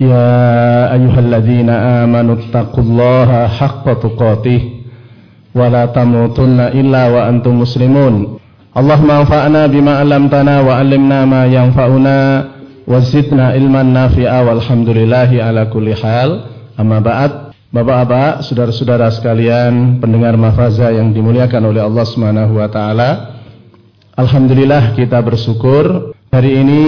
يا أيها الذين آمنوا اتقوا الله حق تقاته ولا تموتن إلا وأنتم مسلمون اللهم انفعنا بما علمتنا وعلمنا ما ينفعنا وزدنا علما نافعا والحمد لله على كل حال أما بعد Bapak-bapak, saudara-saudara sekalian, pendengar mafaza yang dimuliakan oleh Allah Subhanahu wa taala. Alhamdulillah kita bersyukur hari ini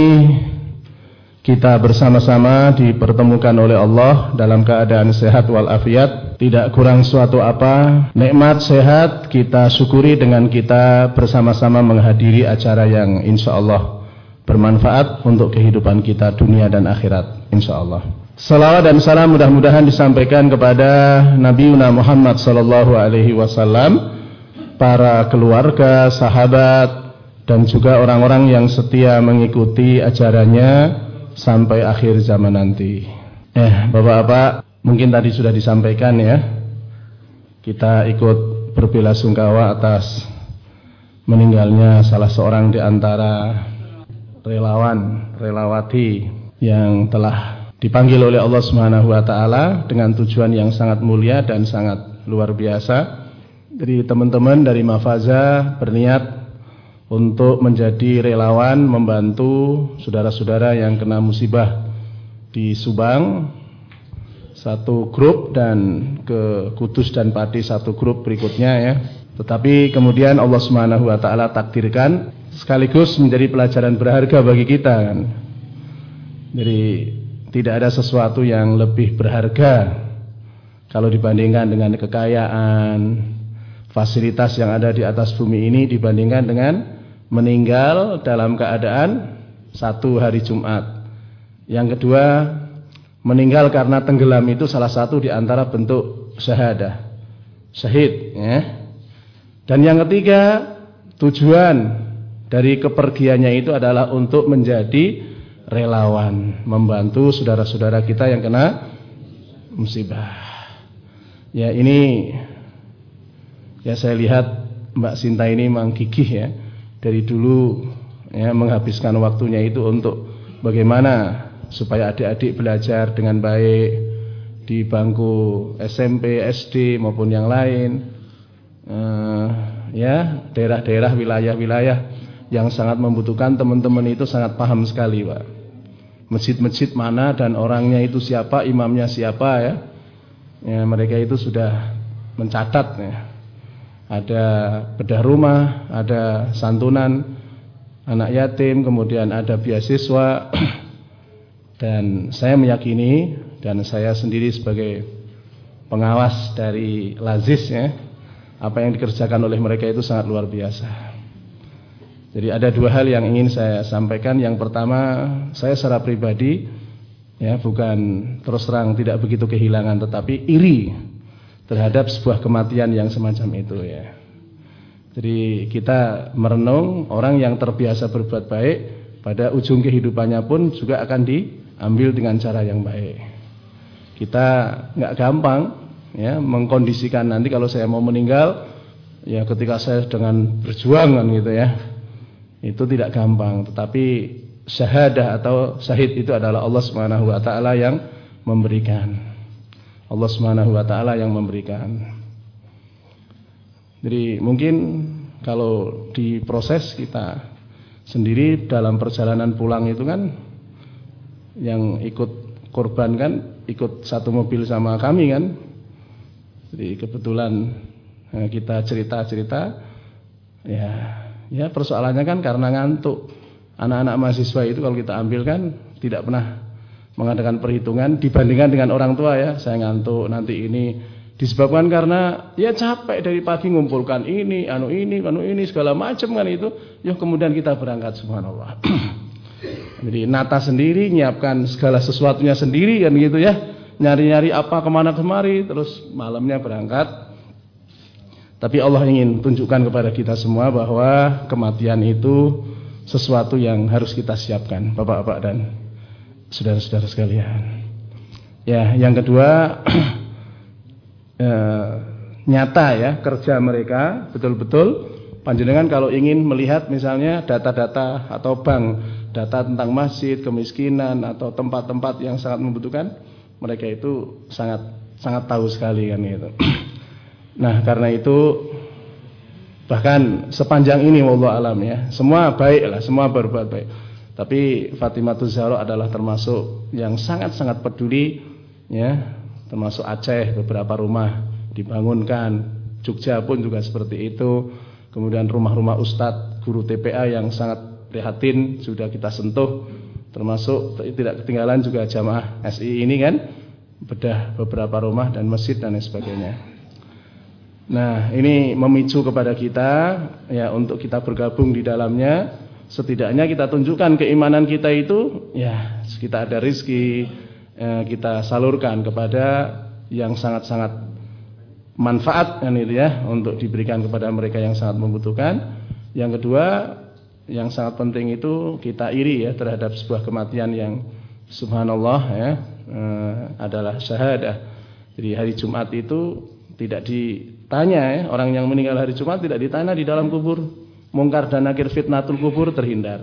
kita bersama-sama dipertemukan oleh Allah dalam keadaan sehat walafiat, tidak kurang suatu apa. Nikmat sehat kita syukuri dengan kita bersama-sama menghadiri acara yang insya Allah bermanfaat untuk kehidupan kita dunia dan akhirat insya Allah. Salawat dan salam mudah-mudahan disampaikan kepada Nabi Muhammad sallallahu alaihi wasallam, para keluarga, sahabat dan juga orang-orang yang setia mengikuti ajarannya sampai akhir zaman nanti. Eh, Bapak-bapak, mungkin tadi sudah disampaikan ya. Kita ikut berbelasungkawa atas meninggalnya salah seorang di antara relawan, relawati yang telah dipanggil oleh Allah Subhanahu wa taala dengan tujuan yang sangat mulia dan sangat luar biasa. Jadi teman-teman dari Mafaza berniat untuk menjadi relawan membantu saudara-saudara yang kena musibah di Subang satu grup dan ke Kudus dan Pati satu grup berikutnya ya. Tetapi kemudian Allah Subhanahu wa taala takdirkan sekaligus menjadi pelajaran berharga bagi kita kan. Jadi tidak ada sesuatu yang lebih berharga kalau dibandingkan dengan kekayaan, fasilitas yang ada di atas bumi ini dibandingkan dengan meninggal dalam keadaan satu hari Jumat. Yang kedua, meninggal karena tenggelam itu salah satu di antara bentuk syahadah. Syahid, ya. Dan yang ketiga, tujuan dari kepergiannya itu adalah untuk menjadi relawan, membantu saudara-saudara kita yang kena musibah. Ya, ini ya saya lihat Mbak Sinta ini memang gigih ya dari dulu ya, menghabiskan waktunya itu untuk bagaimana supaya adik-adik belajar dengan baik di bangku SMP, SD maupun yang lain. Uh, ya, daerah-daerah wilayah-wilayah yang sangat membutuhkan teman-teman itu sangat paham sekali, Pak. Masjid-masjid mana dan orangnya itu siapa, imamnya siapa ya. Ya, mereka itu sudah mencatat ya ada bedah rumah, ada santunan anak yatim, kemudian ada beasiswa dan saya meyakini dan saya sendiri sebagai pengawas dari Lazis ya, apa yang dikerjakan oleh mereka itu sangat luar biasa. Jadi ada dua hal yang ingin saya sampaikan. Yang pertama, saya secara pribadi ya bukan terus terang tidak begitu kehilangan tetapi iri terhadap sebuah kematian yang semacam itu ya. Jadi kita merenung orang yang terbiasa berbuat baik pada ujung kehidupannya pun juga akan diambil dengan cara yang baik. Kita nggak gampang ya mengkondisikan nanti kalau saya mau meninggal ya ketika saya dengan berjuang kan gitu ya. Itu tidak gampang, tetapi syahadah atau syahid itu adalah Allah Subhanahu wa taala yang memberikan. Allah Subhanahu wa taala yang memberikan. Jadi mungkin kalau diproses kita sendiri dalam perjalanan pulang itu kan yang ikut korban kan ikut satu mobil sama kami kan. Jadi kebetulan eh, kita cerita-cerita ya ya persoalannya kan karena ngantuk. Anak-anak mahasiswa itu kalau kita ambil kan tidak pernah mengadakan perhitungan dibandingkan dengan orang tua ya. Saya ngantuk nanti ini. Disebabkan karena ya capek dari pagi ngumpulkan ini anu ini anu ini segala macam kan itu. Ya kemudian kita berangkat subhanallah. Jadi nata sendiri nyiapkan segala sesuatunya sendiri kan gitu ya. Nyari-nyari apa ke mana kemari, terus malamnya berangkat. Tapi Allah ingin tunjukkan kepada kita semua bahwa kematian itu sesuatu yang harus kita siapkan, Bapak-bapak dan saudara-saudara sekalian. Ya, yang kedua eh, nyata ya kerja mereka betul-betul panjenengan kalau ingin melihat misalnya data-data atau bank data tentang masjid, kemiskinan atau tempat-tempat yang sangat membutuhkan, mereka itu sangat sangat tahu sekali kan itu. Nah, karena itu bahkan sepanjang ini wallahu alam ya, semua baik lah, semua berbuat baik. Tapi Fatimah Zahra adalah termasuk yang sangat-sangat peduli ya, termasuk Aceh beberapa rumah dibangunkan, Jogja pun juga seperti itu. Kemudian rumah-rumah ustadz, guru TPA yang sangat prihatin sudah kita sentuh termasuk tidak ketinggalan juga jamaah SI ini kan bedah beberapa rumah dan masjid dan lain sebagainya. Nah, ini memicu kepada kita ya untuk kita bergabung di dalamnya. Setidaknya kita tunjukkan keimanan kita itu ya kita ada rizki ya, kita salurkan kepada yang sangat-sangat manfaat kan itu ya untuk diberikan kepada mereka yang sangat membutuhkan. Yang kedua, yang sangat penting itu kita iri ya terhadap sebuah kematian yang subhanallah ya eh, adalah syahadah. Jadi hari Jumat itu tidak ditanya ya, orang yang meninggal hari Jumat tidak ditanya di dalam kubur. Mungkar dan nakir fitnatul kubur terhindar.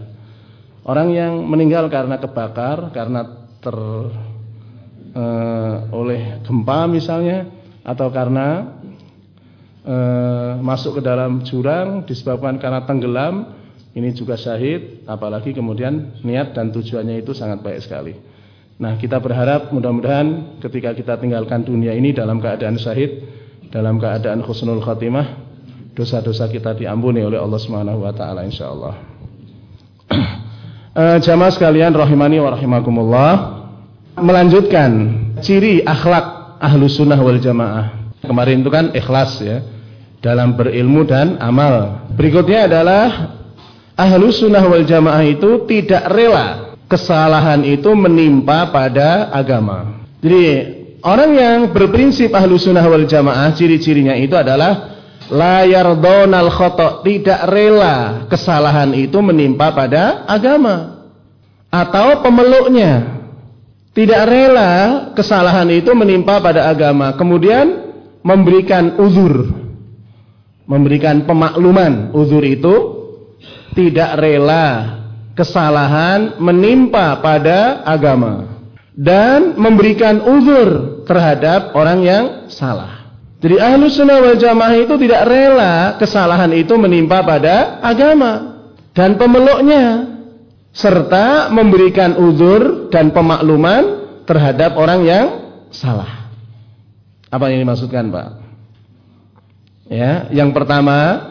Orang yang meninggal karena kebakar, karena ter eh, oleh gempa misalnya atau karena eh, masuk ke dalam jurang disebabkan karena tenggelam ini juga syahid, apalagi kemudian niat dan tujuannya itu sangat baik sekali. Nah, kita berharap mudah-mudahan ketika kita tinggalkan dunia ini dalam keadaan syahid, dalam keadaan khusnul khatimah, dosa-dosa kita diampuni oleh Allah Subhanahu wa taala insyaallah. e, jamaah sekalian rahimani wa rahimakumullah, melanjutkan ciri akhlak ahlu sunnah wal jamaah. Kemarin itu kan ikhlas ya dalam berilmu dan amal. Berikutnya adalah ahlu sunnah wal jamaah itu tidak rela kesalahan itu menimpa pada agama. Jadi orang yang berprinsip ahlu sunnah wal jamaah ciri-cirinya itu adalah layar donal khotok tidak rela kesalahan itu menimpa pada agama atau pemeluknya. Tidak rela kesalahan itu menimpa pada agama. Kemudian memberikan uzur memberikan pemakluman. Uzur itu tidak rela kesalahan menimpa pada agama dan memberikan uzur terhadap orang yang salah. Jadi ahlu sunnah wal jamaah itu tidak rela kesalahan itu menimpa pada agama dan pemeluknya serta memberikan uzur dan pemakluman terhadap orang yang salah. Apa yang dimaksudkan, Pak? Ya, yang pertama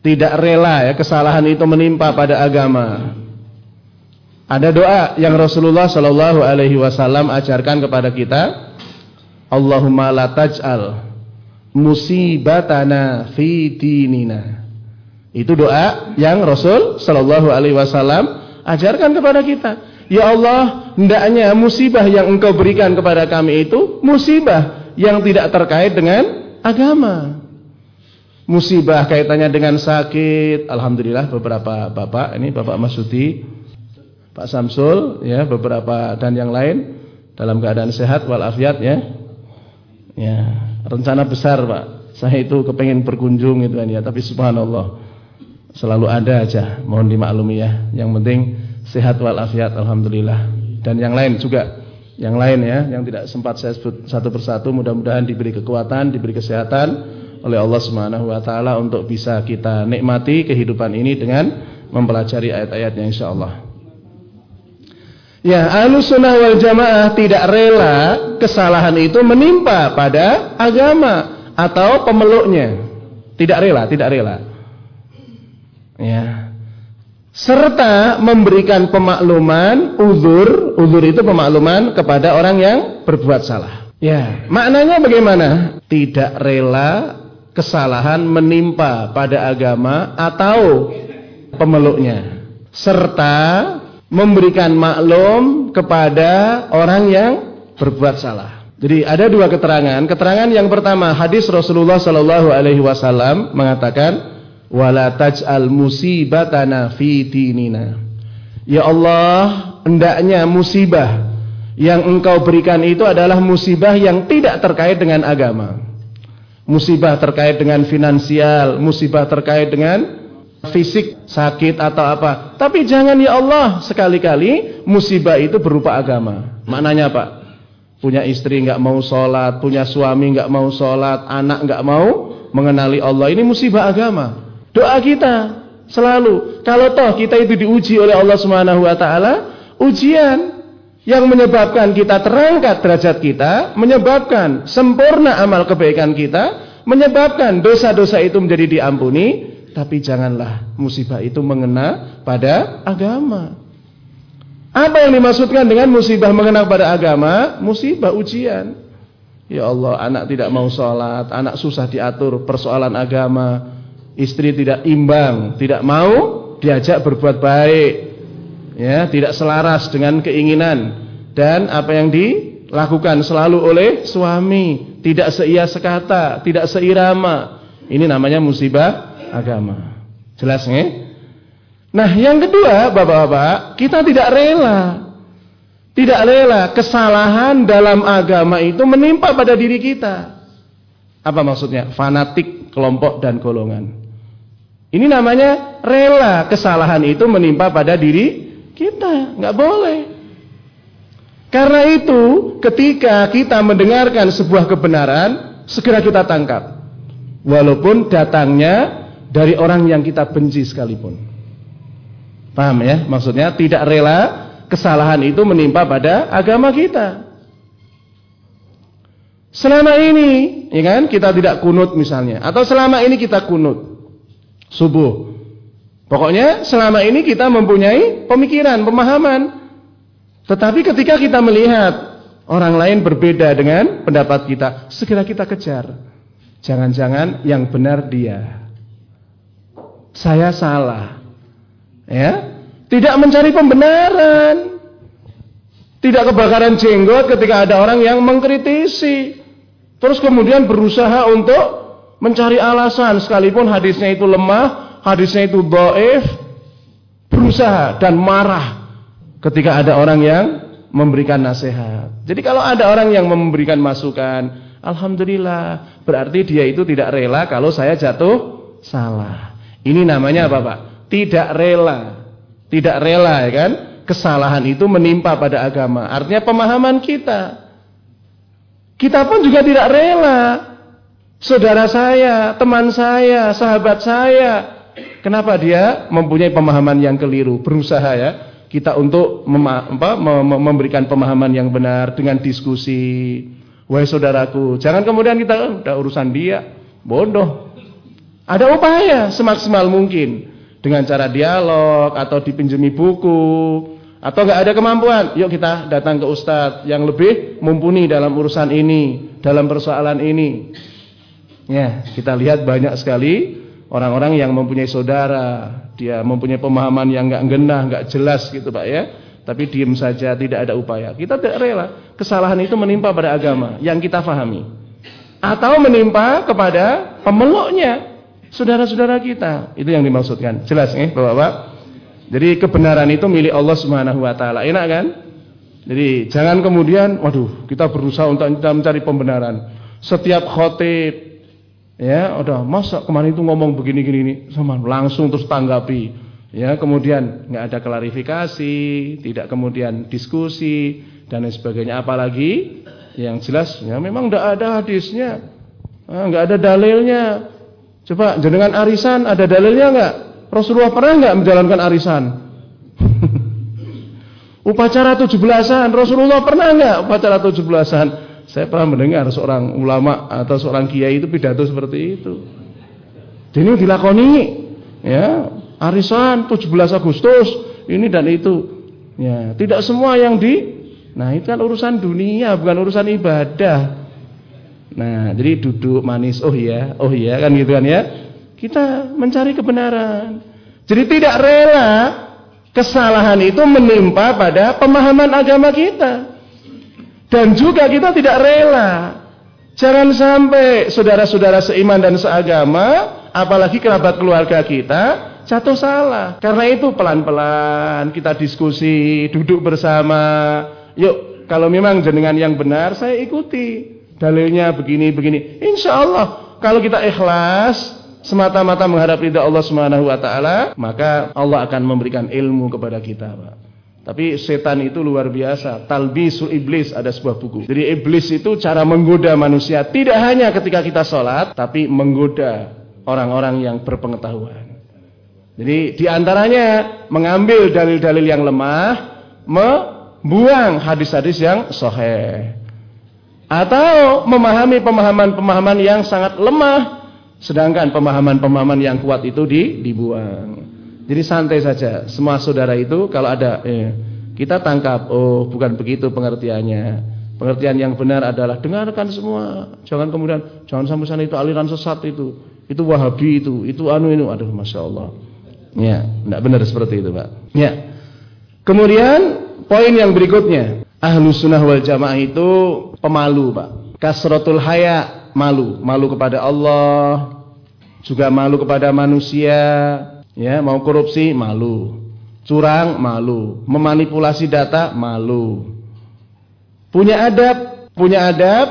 tidak rela ya kesalahan itu menimpa pada agama. Ada doa yang Rasulullah Shallallahu Alaihi Wasallam ajarkan kepada kita. Allahumma la taj'al musibatana fi dinina. Itu doa yang Rasul Shallallahu Alaihi Wasallam ajarkan kepada kita. Ya Allah, hendaknya musibah yang Engkau berikan kepada kami itu musibah yang tidak terkait dengan agama musibah kaitannya dengan sakit. Alhamdulillah beberapa bapak ini Bapak Masuti, Pak Samsul ya, beberapa dan yang lain dalam keadaan sehat walafiat ya. Ya, rencana besar, Pak. Saya itu kepengen berkunjung itu kan ya, tapi subhanallah selalu ada aja. Mohon dimaklumi ya. Yang penting sehat walafiat alhamdulillah. Dan yang lain juga yang lain ya, yang tidak sempat saya sebut satu persatu mudah-mudahan diberi kekuatan, diberi kesehatan oleh Allah Subhanahu wa taala untuk bisa kita nikmati kehidupan ini dengan mempelajari ayat-ayatnya insyaallah. Ya, Ahlussunnah wal Jamaah tidak rela kesalahan itu menimpa pada agama atau pemeluknya. Tidak rela, tidak rela. Ya. Serta memberikan pemakluman, uzur, uzur itu pemakluman kepada orang yang berbuat salah. Ya, maknanya bagaimana? Tidak rela kesalahan menimpa pada agama atau pemeluknya serta memberikan maklum kepada orang yang berbuat salah. Jadi ada dua keterangan. Keterangan yang pertama hadis Rasulullah Shallallahu Alaihi Wasallam mengatakan, wala taj'al musibatana fi dinina. Ya Allah, hendaknya musibah yang engkau berikan itu adalah musibah yang tidak terkait dengan agama. Musibah terkait dengan finansial, musibah terkait dengan fisik, sakit atau apa. Tapi jangan ya Allah, sekali-kali musibah itu berupa agama. Maknanya apa? Punya istri nggak mau sholat, punya suami nggak mau sholat, anak nggak mau mengenali Allah. Ini musibah agama. Doa kita selalu kalau toh kita itu diuji oleh Allah Subhanahu wa taala, ujian yang menyebabkan kita terangkat derajat kita, menyebabkan sempurna amal kebaikan kita, menyebabkan dosa-dosa itu menjadi diampuni, tapi janganlah musibah itu mengena pada agama. Apa yang dimaksudkan dengan musibah mengena pada agama? Musibah ujian. Ya Allah, anak tidak mau sholat, anak susah diatur persoalan agama, istri tidak imbang, tidak mau diajak berbuat baik, ya, tidak selaras dengan keinginan dan apa yang dilakukan selalu oleh suami, tidak seia sekata, tidak seirama. Ini namanya musibah agama. Jelas nih? Nah, yang kedua, Bapak-bapak, kita tidak rela tidak rela kesalahan dalam agama itu menimpa pada diri kita. Apa maksudnya? Fanatik kelompok dan golongan. Ini namanya rela kesalahan itu menimpa pada diri kita. Nggak boleh. Karena itu ketika kita mendengarkan sebuah kebenaran, segera kita tangkap. Walaupun datangnya dari orang yang kita benci sekalipun. Paham ya? Maksudnya tidak rela kesalahan itu menimpa pada agama kita. Selama ini, ya kan, kita tidak kunut misalnya, atau selama ini kita kunut subuh. Pokoknya selama ini kita mempunyai pemikiran, pemahaman. Tetapi ketika kita melihat orang lain berbeda dengan pendapat kita, segera kita kejar. Jangan-jangan yang benar dia. Saya salah. Ya. Tidak mencari pembenaran. Tidak kebakaran jenggot ketika ada orang yang mengkritisi. Terus kemudian berusaha untuk mencari alasan sekalipun hadisnya itu lemah, hadisnya itu dhaif, berusaha dan marah ketika ada orang yang memberikan nasihat. Jadi kalau ada orang yang memberikan masukan, alhamdulillah, berarti dia itu tidak rela kalau saya jatuh salah. Ini namanya apa, Pak? Tidak rela. Tidak rela ya kan? Kesalahan itu menimpa pada agama. Artinya pemahaman kita. Kita pun juga tidak rela saudara saya, teman saya, sahabat saya. Kenapa dia mempunyai pemahaman yang keliru? Berusaha ya kita untuk apa, mem memberikan pemahaman yang benar dengan diskusi. Wahai saudaraku, jangan kemudian kita oh, udah urusan dia, bodoh. Ada upaya semaksimal mungkin dengan cara dialog atau dipinjami buku atau nggak ada kemampuan, yuk kita datang ke ustadz yang lebih mumpuni dalam urusan ini, dalam persoalan ini. Ya, kita lihat banyak sekali orang-orang yang mempunyai saudara, dia mempunyai pemahaman yang enggak genah, enggak jelas gitu Pak ya. Tapi diam saja, tidak ada upaya. Kita tidak rela kesalahan itu menimpa pada agama yang kita fahami. Atau menimpa kepada pemeluknya, saudara-saudara kita. Itu yang dimaksudkan. Jelas nih, Bapak-bapak? Jadi kebenaran itu milik Allah Subhanahu wa taala. Enak kan? Jadi jangan kemudian waduh, kita berusaha untuk mencari pembenaran. Setiap khotib Ya, udah masa kemarin itu ngomong begini-gini ini sama langsung terus tanggapi. Ya, kemudian nggak ada klarifikasi, tidak kemudian diskusi dan lain sebagainya. Apalagi yang jelas ya memang nggak ada hadisnya, ah, nggak ada dalilnya. Coba jenengan arisan ada dalilnya nggak? Rasulullah pernah nggak menjalankan arisan? upacara tujuh belasan Rasulullah pernah nggak upacara tujuh belasan? Saya pernah mendengar seorang ulama atau seorang kiai itu pidato seperti itu. Jadi dilakoni ya, arisan 17 Agustus ini dan itu. Ya, tidak semua yang di Nah, itu kan urusan dunia, bukan urusan ibadah. Nah, jadi duduk manis, oh iya, oh iya kan gitu kan ya. Kita mencari kebenaran. Jadi tidak rela kesalahan itu menimpa pada pemahaman agama kita. Dan juga kita tidak rela. Jangan sampai saudara-saudara seiman dan seagama, apalagi kerabat keluarga kita, jatuh salah. Karena itu pelan-pelan kita diskusi, duduk bersama. Yuk, kalau memang jenengan yang benar, saya ikuti. Dalilnya begini, begini. Insya Allah, kalau kita ikhlas, semata-mata mengharap ridha Allah Subhanahu wa taala, maka Allah akan memberikan ilmu kepada kita, Pak. Tapi setan itu luar biasa. Talbisul iblis ada sebuah buku. Jadi iblis itu cara menggoda manusia tidak hanya ketika kita sholat, tapi menggoda orang-orang yang berpengetahuan. Jadi di antaranya mengambil dalil-dalil yang lemah, membuang hadis-hadis yang soheh. Atau memahami pemahaman-pemahaman yang sangat lemah Sedangkan pemahaman-pemahaman yang kuat itu di, dibuang. Jadi santai saja. Semua saudara itu kalau ada eh, kita tangkap, oh bukan begitu pengertiannya. Pengertian yang benar adalah dengarkan semua. Jangan kemudian jangan sampai sana itu aliran sesat itu. Itu Wahabi itu, itu anu ini. Aduh, masya Allah. Ya, tidak benar seperti itu, Pak. Ya. Kemudian poin yang berikutnya, ahlu sunnah wal jamaah itu pemalu, Pak. Kasrotul haya malu, malu kepada Allah, juga malu kepada manusia, ya, mau korupsi malu, curang malu, memanipulasi data malu. Punya adab, punya adab,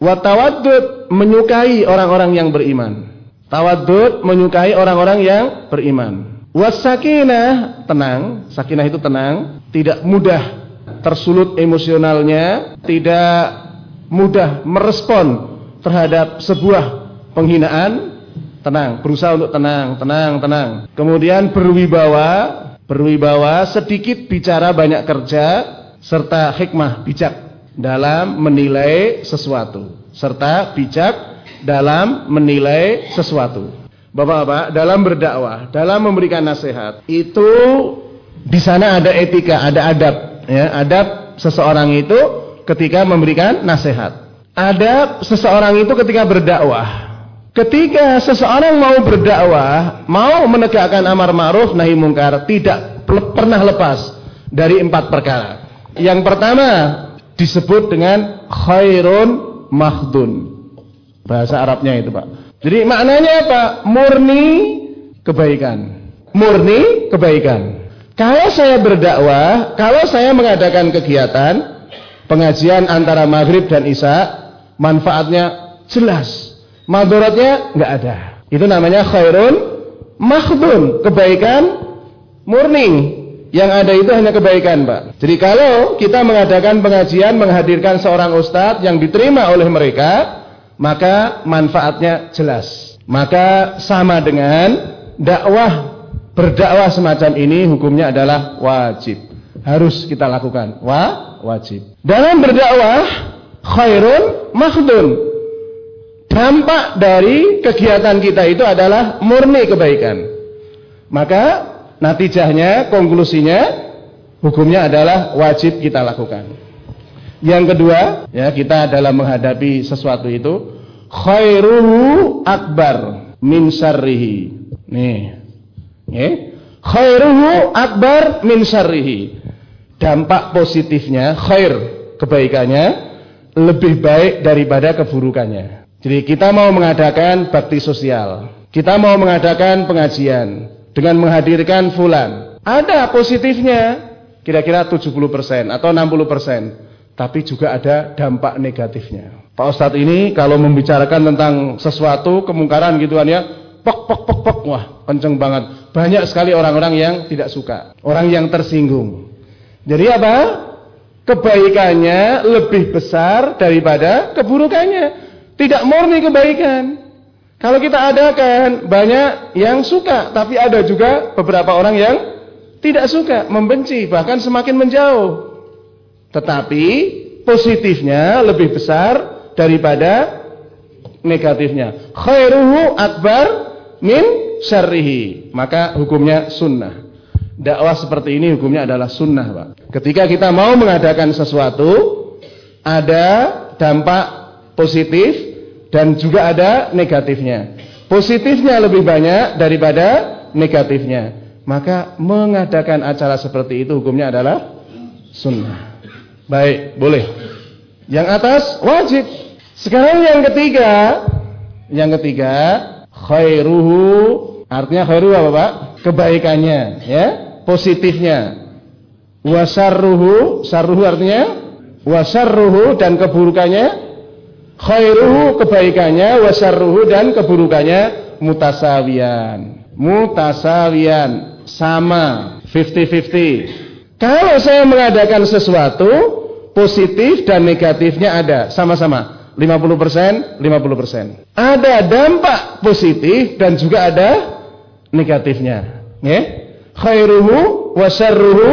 watawadud menyukai orang-orang yang beriman. Tawadud menyukai orang-orang yang beriman. Wasakinah tenang, sakinah itu tenang, tidak mudah tersulut emosionalnya, tidak mudah merespon terhadap sebuah penghinaan, tenang, berusaha untuk tenang, tenang, tenang. Kemudian berwibawa, berwibawa, sedikit bicara banyak kerja, serta hikmah, bijak dalam menilai sesuatu, serta bijak dalam menilai sesuatu. Bapak-bapak, dalam berdakwah, dalam memberikan nasihat, itu di sana ada etika, ada adab, ya, adab seseorang itu ketika memberikan nasihat. Ada seseorang itu ketika berdakwah. Ketika seseorang mau berdakwah, mau menegakkan amar ma'ruf nahi mungkar, tidak pernah lepas dari empat perkara. Yang pertama disebut dengan khairun mahdun. Bahasa Arabnya itu, Pak. Jadi maknanya apa? Murni kebaikan. Murni kebaikan. Kalau saya berdakwah, kalau saya mengadakan kegiatan pengajian antara maghrib dan isya, manfaatnya jelas, madorotnya nggak ada. Itu namanya khairun makhdun, kebaikan murni. Yang ada itu hanya kebaikan, Pak. Jadi kalau kita mengadakan pengajian, menghadirkan seorang ustadz yang diterima oleh mereka, maka manfaatnya jelas. Maka sama dengan dakwah berdakwah semacam ini hukumnya adalah wajib. Harus kita lakukan. Wah, wajib. Dalam berdakwah khairun makhdun. Dampak dari kegiatan kita itu adalah murni kebaikan. Maka natijahnya, konklusinya, hukumnya adalah wajib kita lakukan. Yang kedua, ya kita dalam menghadapi sesuatu itu khairuhu akbar min syarrihi. Nih. Ya. Khairuhu akbar min syarrihi. Dampak positifnya, khair kebaikannya lebih baik daripada keburukannya. Jadi kita mau mengadakan bakti sosial. Kita mau mengadakan pengajian dengan menghadirkan fulan. Ada positifnya kira-kira 70% atau 60%, tapi juga ada dampak negatifnya. Pak Ustadz ini kalau membicarakan tentang sesuatu kemungkaran gituan ya, pok pok pok pok wah kenceng banget. Banyak sekali orang-orang yang tidak suka, orang yang tersinggung. Jadi apa? kebaikannya lebih besar daripada keburukannya. Tidak murni kebaikan. Kalau kita adakan banyak yang suka, tapi ada juga beberapa orang yang tidak suka, membenci, bahkan semakin menjauh. Tetapi positifnya lebih besar daripada negatifnya. Khairuhu akbar min syarrihi. Maka hukumnya sunnah. Dakwah seperti ini hukumnya adalah sunnah, Pak. Ketika kita mau mengadakan sesuatu, ada dampak positif dan juga ada negatifnya. Positifnya lebih banyak daripada negatifnya. Maka mengadakan acara seperti itu hukumnya adalah sunnah. Baik, boleh. Yang atas wajib. Sekarang yang ketiga, yang ketiga khairuhu artinya khairu apa Pak? Kebaikannya, ya, positifnya. Wasarruhu, sarruhu artinya? Wasarruhu dan keburukannya? Khairuhu kebaikannya. Wasarruhu dan keburukannya? Mutasawian. Mutasawian sama. 50-50. Kalau saya mengadakan sesuatu positif dan negatifnya ada. Sama-sama 50%, 50%. Ada dampak positif dan juga ada negatifnya. Ya? Khairuhu wa syarruhu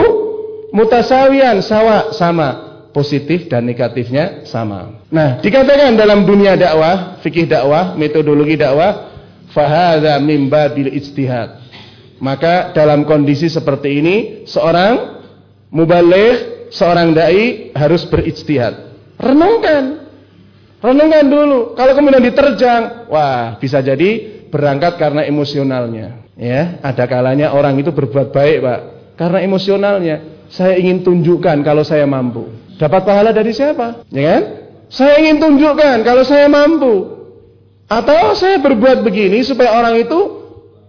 mutasawian sawa sama. Positif dan negatifnya sama. Nah, dikatakan dalam dunia dakwah, fikih dakwah, metodologi dakwah, fahadha min babil ijtihad. Maka dalam kondisi seperti ini, seorang mubalik, seorang dai harus berijtihad. Renungkan, Renungkan dulu. Kalau kemudian diterjang, wah bisa jadi berangkat karena emosionalnya. Ya, ada kalanya orang itu berbuat baik, Pak, karena emosionalnya. Saya ingin tunjukkan kalau saya mampu. Dapat pahala dari siapa? Ya kan? Saya ingin tunjukkan kalau saya mampu. Atau saya berbuat begini supaya orang itu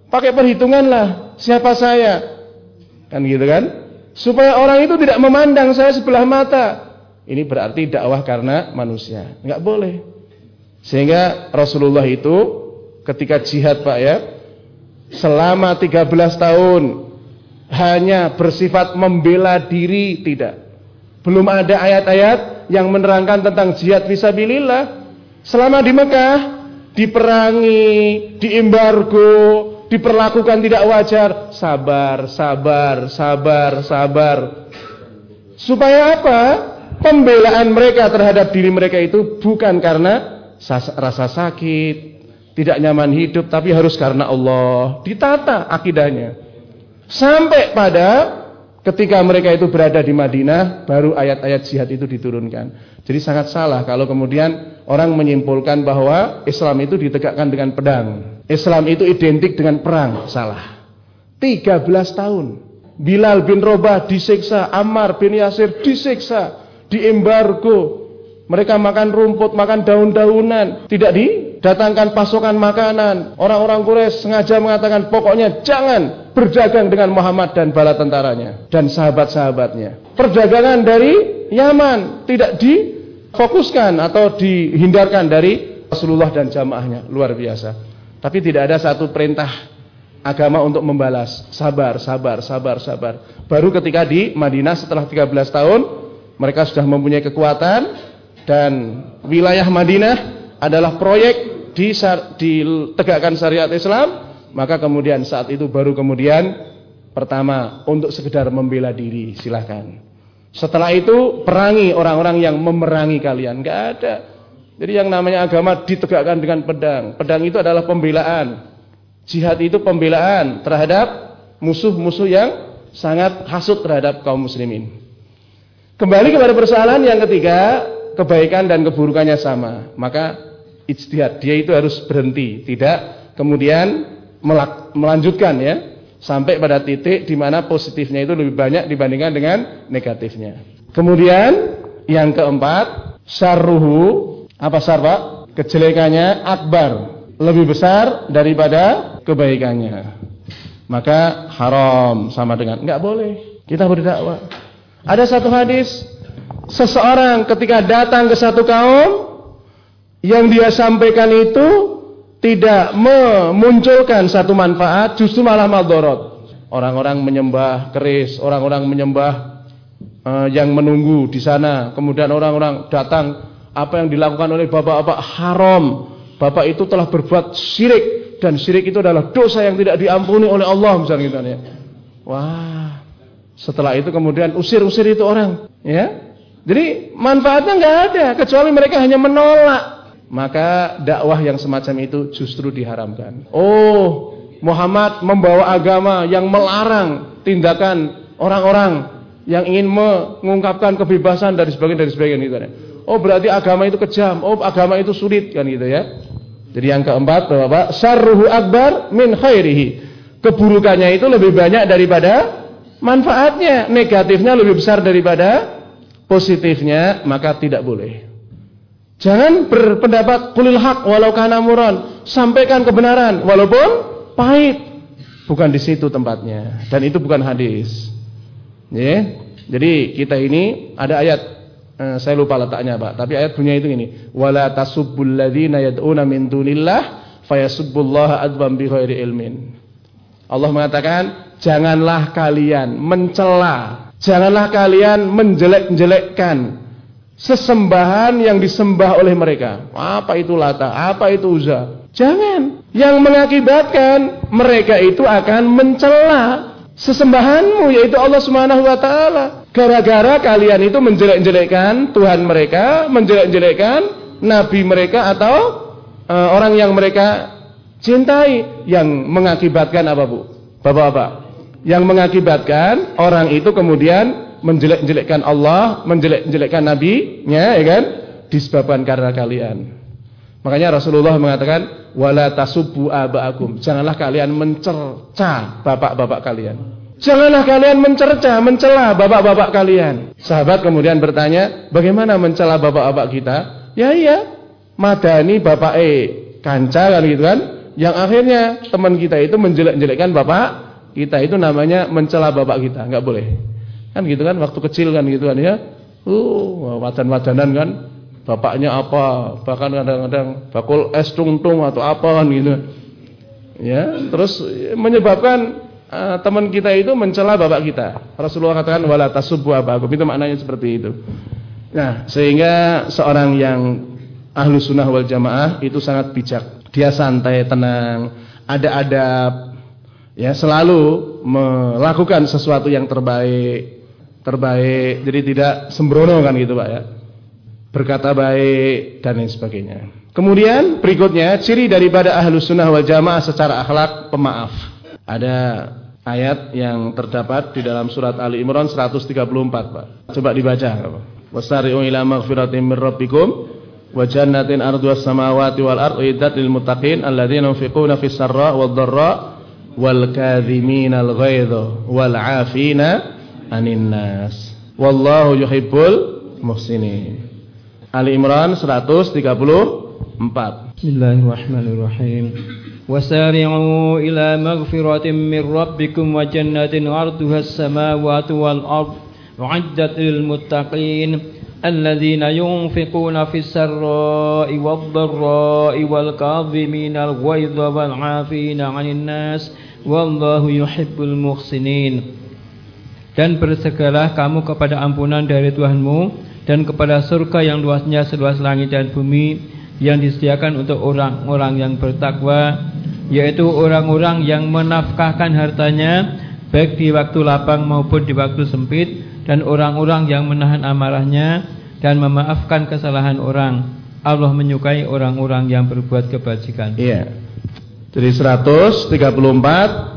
pakai perhitungan lah siapa saya. Kan gitu kan? Supaya orang itu tidak memandang saya sebelah mata. Ini berarti dakwah karena manusia. Enggak boleh. Sehingga Rasulullah itu ketika jihad Pak ya, selama 13 tahun hanya bersifat membela diri tidak. Belum ada ayat-ayat yang menerangkan tentang jihad fisabilillah. Selama di Mekah diperangi, diembargo, diperlakukan tidak wajar, sabar, sabar, sabar, sabar. Supaya apa? Pembelaan mereka terhadap diri mereka itu bukan karena rasa sakit, tidak nyaman hidup, tapi harus karena Allah. Ditata akidahnya. Sampai pada ketika mereka itu berada di Madinah, baru ayat-ayat jihad itu diturunkan. Jadi sangat salah kalau kemudian orang menyimpulkan bahwa Islam itu ditegakkan dengan pedang. Islam itu identik dengan perang. Salah. 13 tahun. Bilal bin Robah disiksa, Ammar bin Yasir disiksa diembargo. Mereka makan rumput, makan daun-daunan, tidak didatangkan pasokan makanan. Orang-orang Quraisy sengaja mengatakan pokoknya jangan berdagang dengan Muhammad dan bala tentaranya dan sahabat-sahabatnya. Perdagangan dari Yaman tidak difokuskan atau dihindarkan dari Rasulullah dan jamaahnya. Luar biasa. Tapi tidak ada satu perintah agama untuk membalas. Sabar, sabar, sabar, sabar. Baru ketika di Madinah setelah 13 tahun mereka sudah mempunyai kekuatan dan wilayah Madinah adalah proyek ditegakkan syariat Islam, maka kemudian saat itu baru kemudian pertama untuk sekedar membela diri, silahkan. Setelah itu perangi orang-orang yang memerangi kalian, nggak ada. Jadi yang namanya agama ditegakkan dengan pedang. Pedang itu adalah pembelaan. Jihad itu pembelaan terhadap musuh-musuh yang sangat hasut terhadap kaum muslimin. Kembali kepada persoalan yang ketiga, kebaikan dan keburukannya sama. Maka ijtihad dia itu harus berhenti, tidak kemudian melanjutkan ya sampai pada titik di mana positifnya itu lebih banyak dibandingkan dengan negatifnya. Kemudian yang keempat, syarruhu apa syar Pak? Kejelekannya akbar, lebih besar daripada kebaikannya. Maka haram sama dengan enggak boleh kita berdakwah ada satu hadis, seseorang ketika datang ke satu kaum, yang dia sampaikan itu tidak memunculkan satu manfaat, justru malah maldorot. Orang-orang menyembah keris, orang-orang menyembah uh, yang menunggu di sana. Kemudian orang-orang datang, apa yang dilakukan oleh bapak-bapak haram. Bapak itu telah berbuat syirik dan syirik itu adalah dosa yang tidak diampuni oleh Allah misalnya. Gitu, ya. Wah, setelah itu kemudian usir-usir itu orang, ya. Jadi manfaatnya nggak ada kecuali mereka hanya menolak. Maka dakwah yang semacam itu justru diharamkan. Oh, Muhammad membawa agama yang melarang tindakan orang-orang yang ingin mengungkapkan kebebasan dari sebagian dari sebagian itu. Oh, berarti agama itu kejam. Oh, agama itu sulit kan gitu ya. Jadi yang keempat, Bapak, syarruhu akbar min khairihi. Keburukannya itu lebih banyak daripada manfaatnya negatifnya lebih besar daripada positifnya maka tidak boleh Jangan berpendapat kulil hak walau kana muron. Sampaikan kebenaran walaupun pahit. Bukan di situ tempatnya dan itu bukan hadis. Ya. Jadi kita ini ada ayat eh, saya lupa letaknya, Pak. Tapi ayat punya itu ini, wala tasubbul ladzina yad'una min dunillah fayasubbullaha adbam bighairi ilmin. Allah mengatakan, janganlah kalian mencela, janganlah kalian menjelek-jelekkan sesembahan yang disembah oleh mereka. Apa itu Lata? Apa itu Uza? Jangan. Yang mengakibatkan mereka itu akan mencela sesembahanmu yaitu Allah Subhanahu wa taala. Gara-gara kalian itu menjelek-jelekkan Tuhan mereka, menjelek-jelekkan nabi mereka atau uh, orang yang mereka cintai yang mengakibatkan apa Bu? Bapak-bapak, yang mengakibatkan orang itu kemudian menjelek-jelekkan Allah, menjelek-jelekkan nabinya, ya kan? Disebabkan karena kalian. Makanya Rasulullah mengatakan wala tasubbu abaakum. Janganlah kalian mencerca bapak-bapak kalian. Janganlah kalian mencerca, mencela bapak-bapak kalian. Sahabat kemudian bertanya, bagaimana mencela bapak-bapak kita? Ya iya, madani bapak E kanca kan gitu kan. Yang akhirnya teman kita itu menjelek-jelekkan bapak kita itu namanya mencela bapak kita, nggak boleh. Kan gitu kan waktu kecil kan gitu kan ya. Uh, wajan-wajanan kan bapaknya apa, bahkan kadang-kadang bakul es tungtung atau apa kan gitu. Ya, terus menyebabkan uh, teman kita itu mencela bapak kita. Rasulullah katakan wala tasubbu abakum. Itu maknanya seperti itu. Nah, sehingga seorang yang ahlu sunnah wal jamaah itu sangat bijak. Dia santai, tenang, ada adab, ya selalu melakukan sesuatu yang terbaik terbaik, jadi tidak sembrono kan gitu Pak ya. Berkata baik dan lain sebagainya. Kemudian berikutnya ciri daripada ahlu sunnah wal jamaah secara akhlak pemaaf. Ada ayat yang terdapat di dalam surat Ali Imran 134 Pak. Coba dibaca. Wasari'u ila min rabbikum wa jannatin arduas samawati wal ardi iddat lil muttaqin alladzina yunfiquna fis sarra wal kadhimina al ghaidha wal 'afina anin nas. Wallahu yuhibbul muhsinin. Ali Imran 134. Bismillahirrahmanirrahim. Min rabbikum wa jannatin 'arduha as-samawati wal ard u'iddat lil muttaqin الذين ينفقون في السراء والضراء والكاظمين الغيظ والعافين عن الناس والله يحب المحسنين dan bersegeralah kamu kepada ampunan dari Tuhanmu dan kepada surga yang luasnya seluas langit dan bumi yang disediakan untuk orang-orang yang bertakwa yaitu orang-orang yang menafkahkan hartanya baik di waktu lapang maupun di waktu sempit dan orang-orang yang menahan amarahnya dan memaafkan kesalahan orang Allah menyukai orang-orang yang berbuat kebajikan iya jadi 134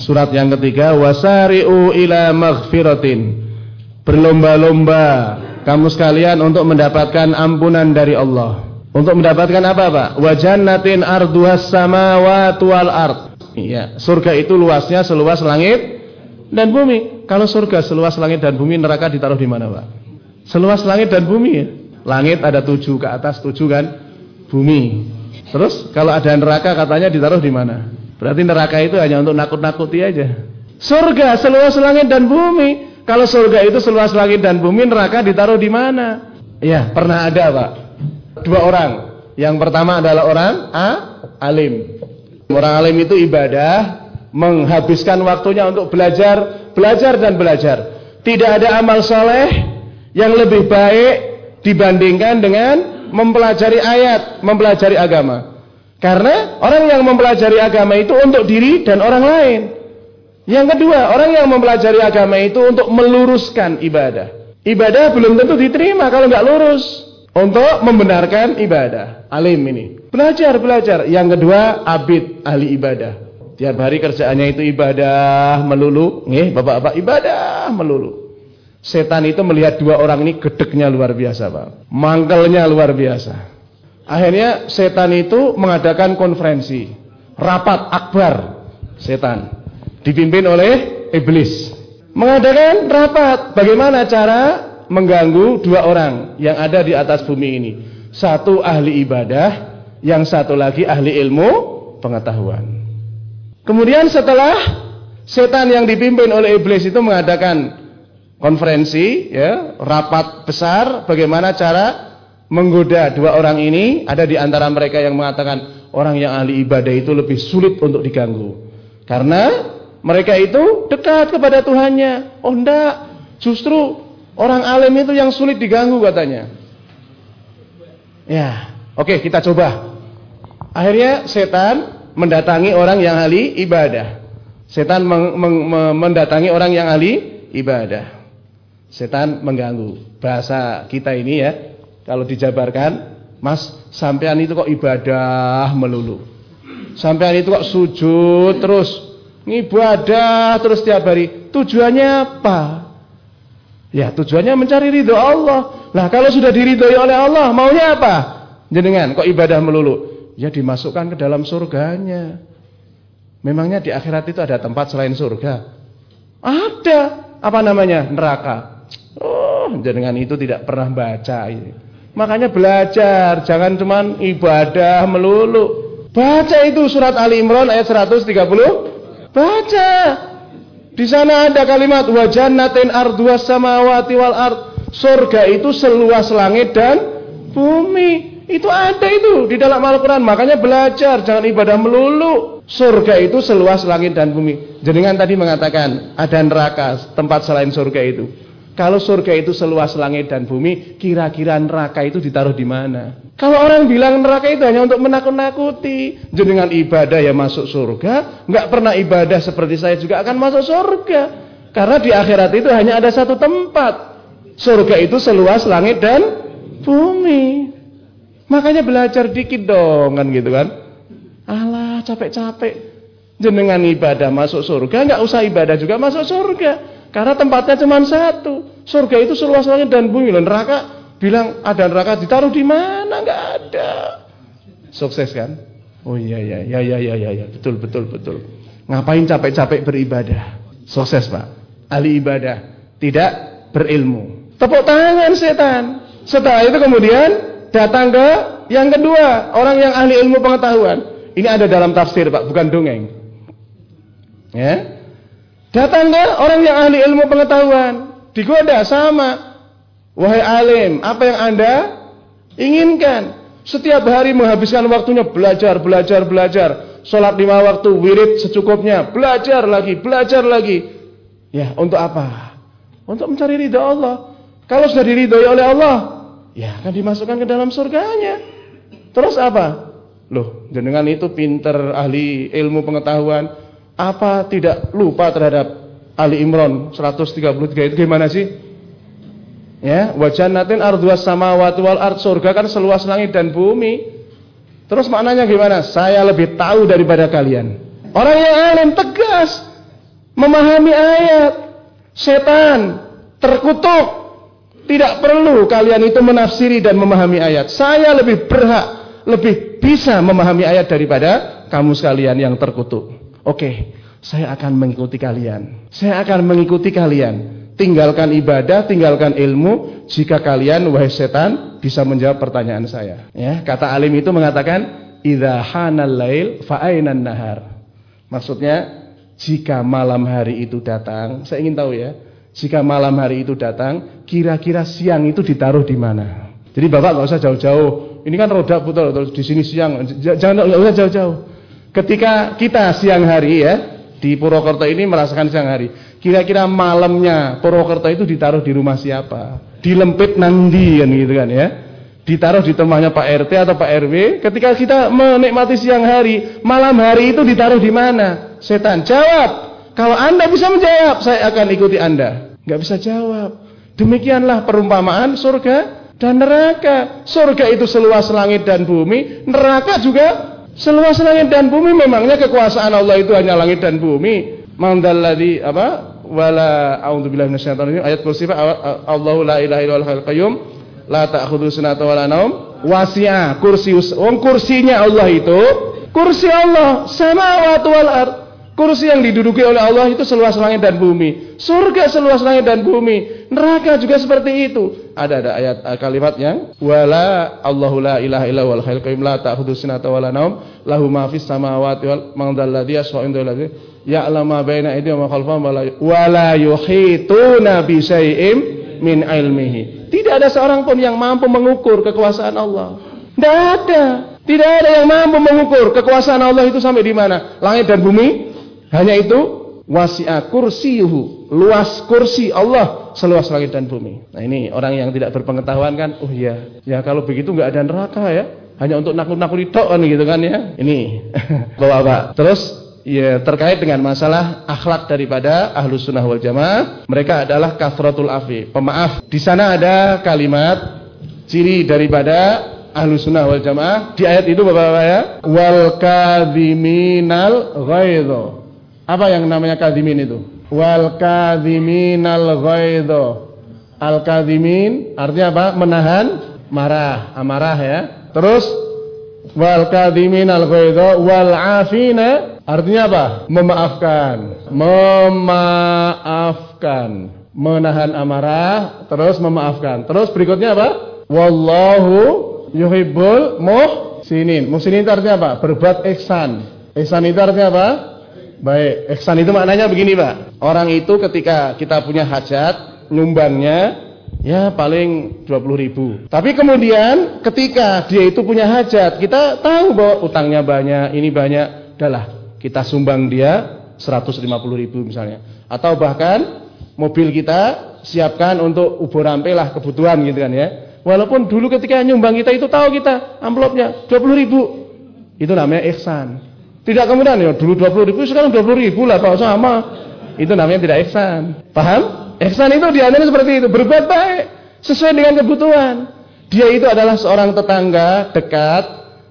Surat yang ketiga wasari'u ila maghfiratin. Berlomba-lomba kamu sekalian untuk mendapatkan ampunan dari Allah. Untuk mendapatkan apa, Pak? Wa jannatin arduhas samawati wal ard. Iya, surga itu luasnya seluas langit dan bumi. Kalau surga seluas langit dan bumi, neraka ditaruh di mana, Pak? Seluas langit dan bumi ya. Langit ada tujuh ke atas tujuh kan, bumi. Terus kalau ada neraka katanya ditaruh di mana? Berarti neraka itu hanya untuk nakut-nakuti aja. Surga seluas langit dan bumi. Kalau surga itu seluas langit dan bumi, neraka ditaruh di mana? Ya, pernah ada, Pak. Dua orang. Yang pertama adalah orang A, alim. Orang alim itu ibadah, menghabiskan waktunya untuk belajar, belajar dan belajar. Tidak ada amal soleh yang lebih baik dibandingkan dengan mempelajari ayat, mempelajari agama. Karena orang yang mempelajari agama itu untuk diri dan orang lain. Yang kedua, orang yang mempelajari agama itu untuk meluruskan ibadah. Ibadah belum tentu diterima kalau nggak lurus. Untuk membenarkan ibadah. Alim ini. Belajar, belajar. Yang kedua, abid, ahli ibadah. Tiap hari kerjaannya itu ibadah melulu. Nih, bapak-bapak ibadah melulu. Setan itu melihat dua orang ini gedeknya luar biasa, Pak. Mangkelnya luar biasa. Akhirnya setan itu mengadakan konferensi, rapat akbar setan, dipimpin oleh iblis. Mengadakan rapat bagaimana cara mengganggu dua orang yang ada di atas bumi ini. Satu ahli ibadah, yang satu lagi ahli ilmu pengetahuan. Kemudian setelah setan yang dipimpin oleh iblis itu mengadakan konferensi, ya, rapat besar bagaimana cara menggoda dua orang ini, ada di antara mereka yang mengatakan orang yang ahli ibadah itu lebih sulit untuk diganggu. Karena mereka itu dekat kepada Tuhannya. Oh enggak, justru orang alim itu yang sulit diganggu katanya. Ya, oke kita coba. Akhirnya setan mendatangi orang yang ahli ibadah. Setan meng, meng, mendatangi orang yang ahli ibadah. Setan mengganggu. Bahasa kita ini ya, kalau dijabarkan, Mas, sampean itu kok ibadah melulu. Sampean itu kok sujud terus, ngibadah terus tiap hari. Tujuannya apa? Ya, tujuannya mencari ridho Allah. Nah, kalau sudah diridhoi oleh Allah, maunya apa? Jenengan kok ibadah melulu? Ya dimasukkan ke dalam surganya. Memangnya di akhirat itu ada tempat selain surga? Ada. Apa namanya? Neraka. Oh, dengan itu tidak pernah baca ini. Makanya belajar, jangan cuma ibadah melulu. Baca itu surat Ali Imran ayat 130. Baca. Di sana ada kalimat wajannatin arduas samawati wal ard. Surga itu seluas langit dan bumi. Itu ada itu di dalam Al-Quran. Makanya belajar, jangan ibadah melulu. Surga itu seluas langit dan bumi. Jenengan tadi mengatakan ada neraka, tempat selain surga itu. Kalau surga itu seluas langit dan bumi, kira-kira neraka itu ditaruh di mana? Kalau orang bilang neraka itu hanya untuk menakut-nakuti, jenengan ibadah ya masuk surga, nggak pernah ibadah seperti saya juga akan masuk surga. Karena di akhirat itu hanya ada satu tempat. Surga itu seluas langit dan bumi. Makanya belajar dikit dong kan gitu kan. Alah capek-capek. Jenengan ibadah masuk surga, nggak usah ibadah juga masuk surga. Karena tempatnya cuma satu. Surga itu seluas langit dan bumi. Loh, neraka bilang ada neraka ditaruh di mana? Nggak ada. Sukses kan? Oh iya iya iya iya iya iya ya. betul betul betul. Ngapain capek-capek beribadah? Sukses pak. Ahli ibadah tidak berilmu. Tepuk tangan setan. Setelah itu kemudian datang ke yang kedua, orang yang ahli ilmu pengetahuan. Ini ada dalam tafsir, Pak, bukan dongeng. Ya. Datang ke orang yang ahli ilmu pengetahuan, digoda sama. Wahai alim, apa yang Anda inginkan? Setiap hari menghabiskan waktunya belajar, belajar, belajar. Sholat lima waktu, wirid secukupnya. Belajar lagi, belajar lagi. Ya, untuk apa? Untuk mencari ridha Allah. Kalau sudah diridhoi oleh Allah, ya akan dimasukkan ke dalam surganya. Terus apa? Loh, jenengan itu pinter ahli ilmu pengetahuan, apa tidak lupa terhadap Ali Imran 133 itu gimana sih? Ya, wajanatin arduas samawati wal ard surga kan seluas langit dan bumi. Terus maknanya gimana? Saya lebih tahu daripada kalian. Orang yang alim tegas memahami ayat. Setan terkutuk tidak perlu kalian itu menafsiri dan memahami ayat. Saya lebih berhak, lebih bisa memahami ayat daripada kamu sekalian yang terkutuk. Oke, saya akan mengikuti kalian. Saya akan mengikuti kalian. Tinggalkan ibadah, tinggalkan ilmu jika kalian wahai setan bisa menjawab pertanyaan saya. Ya, kata alim itu mengatakan idza hanal lail fa nahar. Maksudnya jika malam hari itu datang, saya ingin tahu ya, jika malam hari itu datang, kira-kira siang itu ditaruh di mana? Jadi bapak nggak usah jauh-jauh. Ini kan roda putar di sini siang. Jangan nggak usah jauh-jauh. Ketika kita siang hari ya di Purwokerto ini merasakan siang hari. Kira-kira malamnya Purwokerto itu ditaruh di rumah siapa? Dilempit nanti kan gitu kan ya. Ditaruh di rumahnya Pak RT atau Pak RW. Ketika kita menikmati siang hari, malam hari itu ditaruh di mana? Setan jawab. Kalau Anda bisa menjawab, saya akan ikuti Anda. Gak bisa jawab. Demikianlah perumpamaan surga dan neraka. Surga itu seluas langit dan bumi, neraka juga seluas langit dan bumi. Memangnya kekuasaan Allah itu hanya langit dan bumi. Mandalladzi apa? Wala a'udzubillahi minasyaitonir ayat kursi Allahu la ilaha illallal qayyum la ta'khudhu wala naum wasi'a kursi wong kursinya Allah itu kursi Allah samawati wal ard Kursi yang diduduki oleh Allah itu seluas langit dan bumi. Surga seluas langit dan bumi. Neraka juga seperti itu. Ada ada ayat uh, kalimatnya. Wala Allahu la ilaha illa wal khail qayyum la ta'khudhu sinata wala naum lahu ma fis samawati wal man dzalladzi yashfa'u indahu ladzi ya'lamu ma baina aydihim wa khalfahum wa la yuhituna bi syai'im min ilmihi. Tidak ada seorang pun yang mampu mengukur kekuasaan Allah. Tidak ada. Tidak ada yang mampu mengukur kekuasaan Allah itu sampai di mana. Langit dan bumi hanya itu wasi'a kursiyuhu, luas kursi Allah seluas langit dan bumi. Nah ini orang yang tidak berpengetahuan kan, oh iya, ya kalau begitu nggak ada neraka ya. Hanya untuk nakut-nakuti tok kan gitu kan ya. Ini Bapak. Terus ya terkait dengan masalah akhlak daripada ahlu sunnah wal jamaah mereka adalah kafratul afi pemaaf di sana ada kalimat ciri daripada ahlu sunnah wal jamaah di ayat itu bapak-bapak ya wal kadhiminal ghaidho apa yang namanya kadhimin itu? Wal al ghaidho. Al kadhimin artinya apa? Menahan marah, amarah ya. Terus wal al ghaidho wal afina artinya apa? Memaafkan. Memaafkan. Menahan amarah, terus memaafkan. Terus berikutnya apa? Wallahu yuhibbul muhsinin. Muhsinin itu artinya apa? Berbuat ihsan. Ihsan itu artinya apa? Baik, ihsan itu maknanya begini Pak. Orang itu ketika kita punya hajat, nyumbangnya ya paling 20 ribu. Tapi kemudian ketika dia itu punya hajat, kita tahu bahwa utangnya banyak, ini banyak, adalah kita sumbang dia 150 ribu misalnya. Atau bahkan mobil kita siapkan untuk ubur rampe lah kebutuhan gitu kan ya. Walaupun dulu ketika nyumbang kita itu tahu kita amplopnya 20 ribu. Itu namanya ihsan. Tidak kemudian ya dulu 20 ribu sekarang 20 ribu lah kalau sama. Itu namanya tidak ihsan. Paham? Ihsan itu di antaranya seperti itu. Berbuat baik. Sesuai dengan kebutuhan. Dia itu adalah seorang tetangga dekat.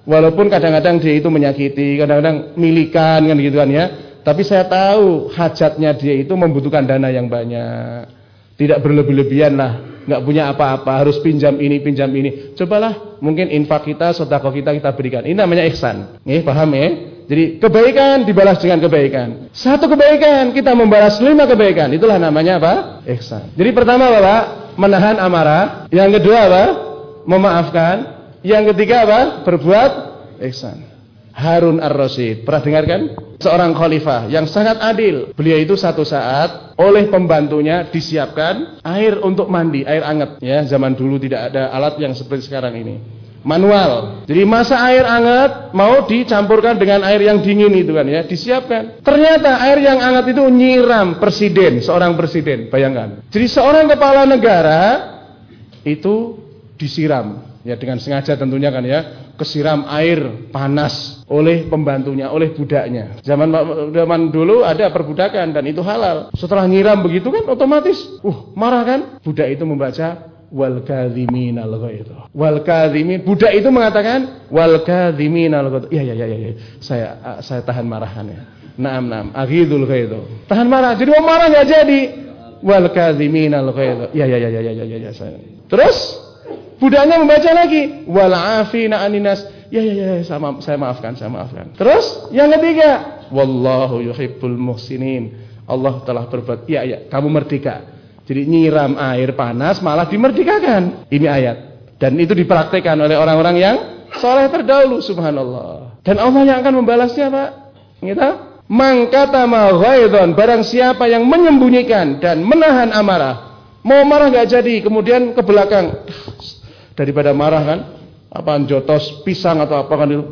Walaupun kadang-kadang dia itu menyakiti. Kadang-kadang milikan kan gitu kan ya. Tapi saya tahu hajatnya dia itu membutuhkan dana yang banyak. Tidak berlebih-lebihan lah. Nggak punya apa-apa. Harus pinjam ini, pinjam ini. Cobalah mungkin infak kita, sodako kita kita berikan. Ini namanya ihsan. Nih, paham ya? Jadi kebaikan dibalas dengan kebaikan. Satu kebaikan kita membalas lima kebaikan. Itulah namanya apa? Ihsan. Jadi pertama Bapak, menahan amarah. Yang kedua apa? Memaafkan. Yang ketiga apa? Berbuat ihsan. Harun Ar-Rasyid. Pernah dengar kan? Seorang khalifah yang sangat adil. Beliau itu satu saat oleh pembantunya disiapkan air untuk mandi, air hangat. Ya, zaman dulu tidak ada alat yang seperti sekarang ini manual. Jadi masa air hangat mau dicampurkan dengan air yang dingin itu kan ya, disiapkan. Ternyata air yang hangat itu nyiram presiden, seorang presiden, bayangkan. Jadi seorang kepala negara itu disiram ya dengan sengaja tentunya kan ya, kesiram air panas oleh pembantunya, oleh budaknya. Zaman zaman dulu ada perbudakan dan itu halal. Setelah nyiram begitu kan otomatis, uh marah kan? Budak itu membaca wal kadhimin al ghaidh. Wal kadhimin budak itu mengatakan wal kadhimin al ghaidh. Iya, iya iya iya iya. Saya saya tahan marahannya. Naam naam. Aghidul ghaidh. Tahan marah. Jadi mau marah enggak jadi. Wal kadhimin al ghaidh. Iya iya iya iya iya iya saya. Terus budaknya membaca lagi wal afina aninas. Ya ya ya saya, ma saya maafkan, saya maafkan. Terus yang ketiga, wallahu yuhibbul muhsinin. Allah telah berbuat. Iya iya, kamu merdeka. Jadi nyiram air panas malah dimerdekakan. Ini ayat. Dan itu dipraktekkan oleh orang-orang yang soleh terdahulu subhanallah. Dan Allah yang akan membalasnya Pak. Gitu? Mangkata barang siapa yang menyembunyikan dan menahan amarah. Mau marah nggak jadi, kemudian ke belakang. Daripada marah kan, apa jotos pisang atau apa kan itu,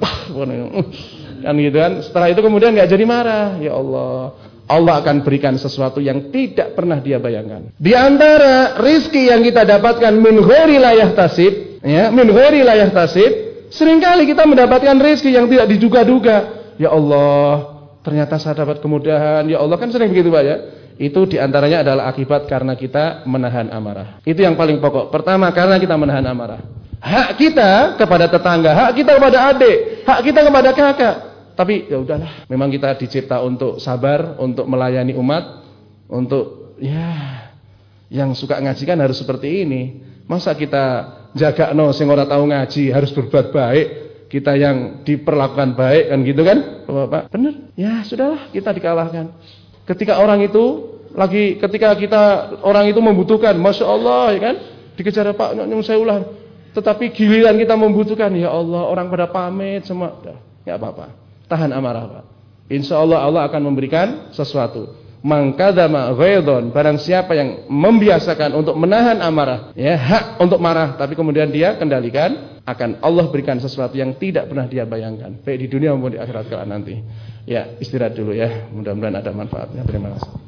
kan gitu kan. Setelah itu kemudian nggak jadi marah. Ya Allah, Allah akan berikan sesuatu yang tidak pernah dia bayangkan. Di antara rizki yang kita dapatkan min layah tasib, ya, min layah tasib, sering kali kita mendapatkan rizki yang tidak diduga-duga. Ya Allah, ternyata saya dapat kemudahan. Ya Allah kan sering begitu Pak ya. Itu di antaranya adalah akibat karena kita menahan amarah. Itu yang paling pokok. Pertama karena kita menahan amarah. Hak kita kepada tetangga, hak kita kepada adik, hak kita kepada kakak, tapi ya udahlah, memang kita dicipta untuk sabar, untuk melayani umat, untuk ya yang suka ngaji kan harus seperti ini. Masa kita jaga no sing ora tahu ngaji harus berbuat baik, kita yang diperlakukan baik kan gitu kan? Bapak benar ya sudahlah kita dikalahkan. Ketika orang itu lagi ketika kita orang itu membutuhkan Masya Allah ya kan? Dikejar Pak Nyong ulang tetapi giliran kita membutuhkan ya Allah orang pada pamit semua. Nggak apa-apa tahan amarah Pak. Insya Allah Allah akan memberikan sesuatu. Mangkadama ghaidon barang siapa yang membiasakan untuk menahan amarah ya hak untuk marah tapi kemudian dia kendalikan akan Allah berikan sesuatu yang tidak pernah dia bayangkan. Baik di dunia maupun di akhirat kelak nanti. Ya istirahat dulu ya. Mudah-mudahan ada manfaatnya. Terima kasih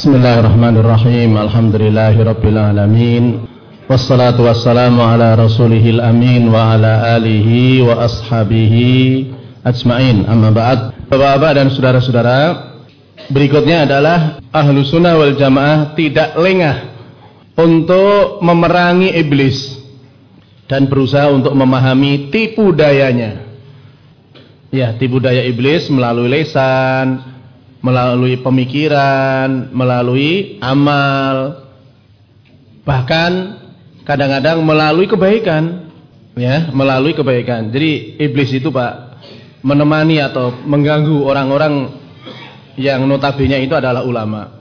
Bismillahirrahmanirrahim. Alhamdulillahirrabbilalamin Wassalatu wassalamu ala rasulihil amin Wa ala alihi wa ashabihi Ajmain. Amma ba'd. Bapak-bapak dan saudara-saudara Berikutnya adalah Ahlu sunnah wal jamaah tidak lengah Untuk memerangi iblis Dan berusaha untuk memahami tipu dayanya. Ya, tipu daya iblis melalui lesan melalui pemikiran, melalui amal, bahkan kadang-kadang melalui kebaikan, ya, melalui kebaikan. Jadi iblis itu Pak menemani atau mengganggu orang-orang yang notabene itu adalah ulama.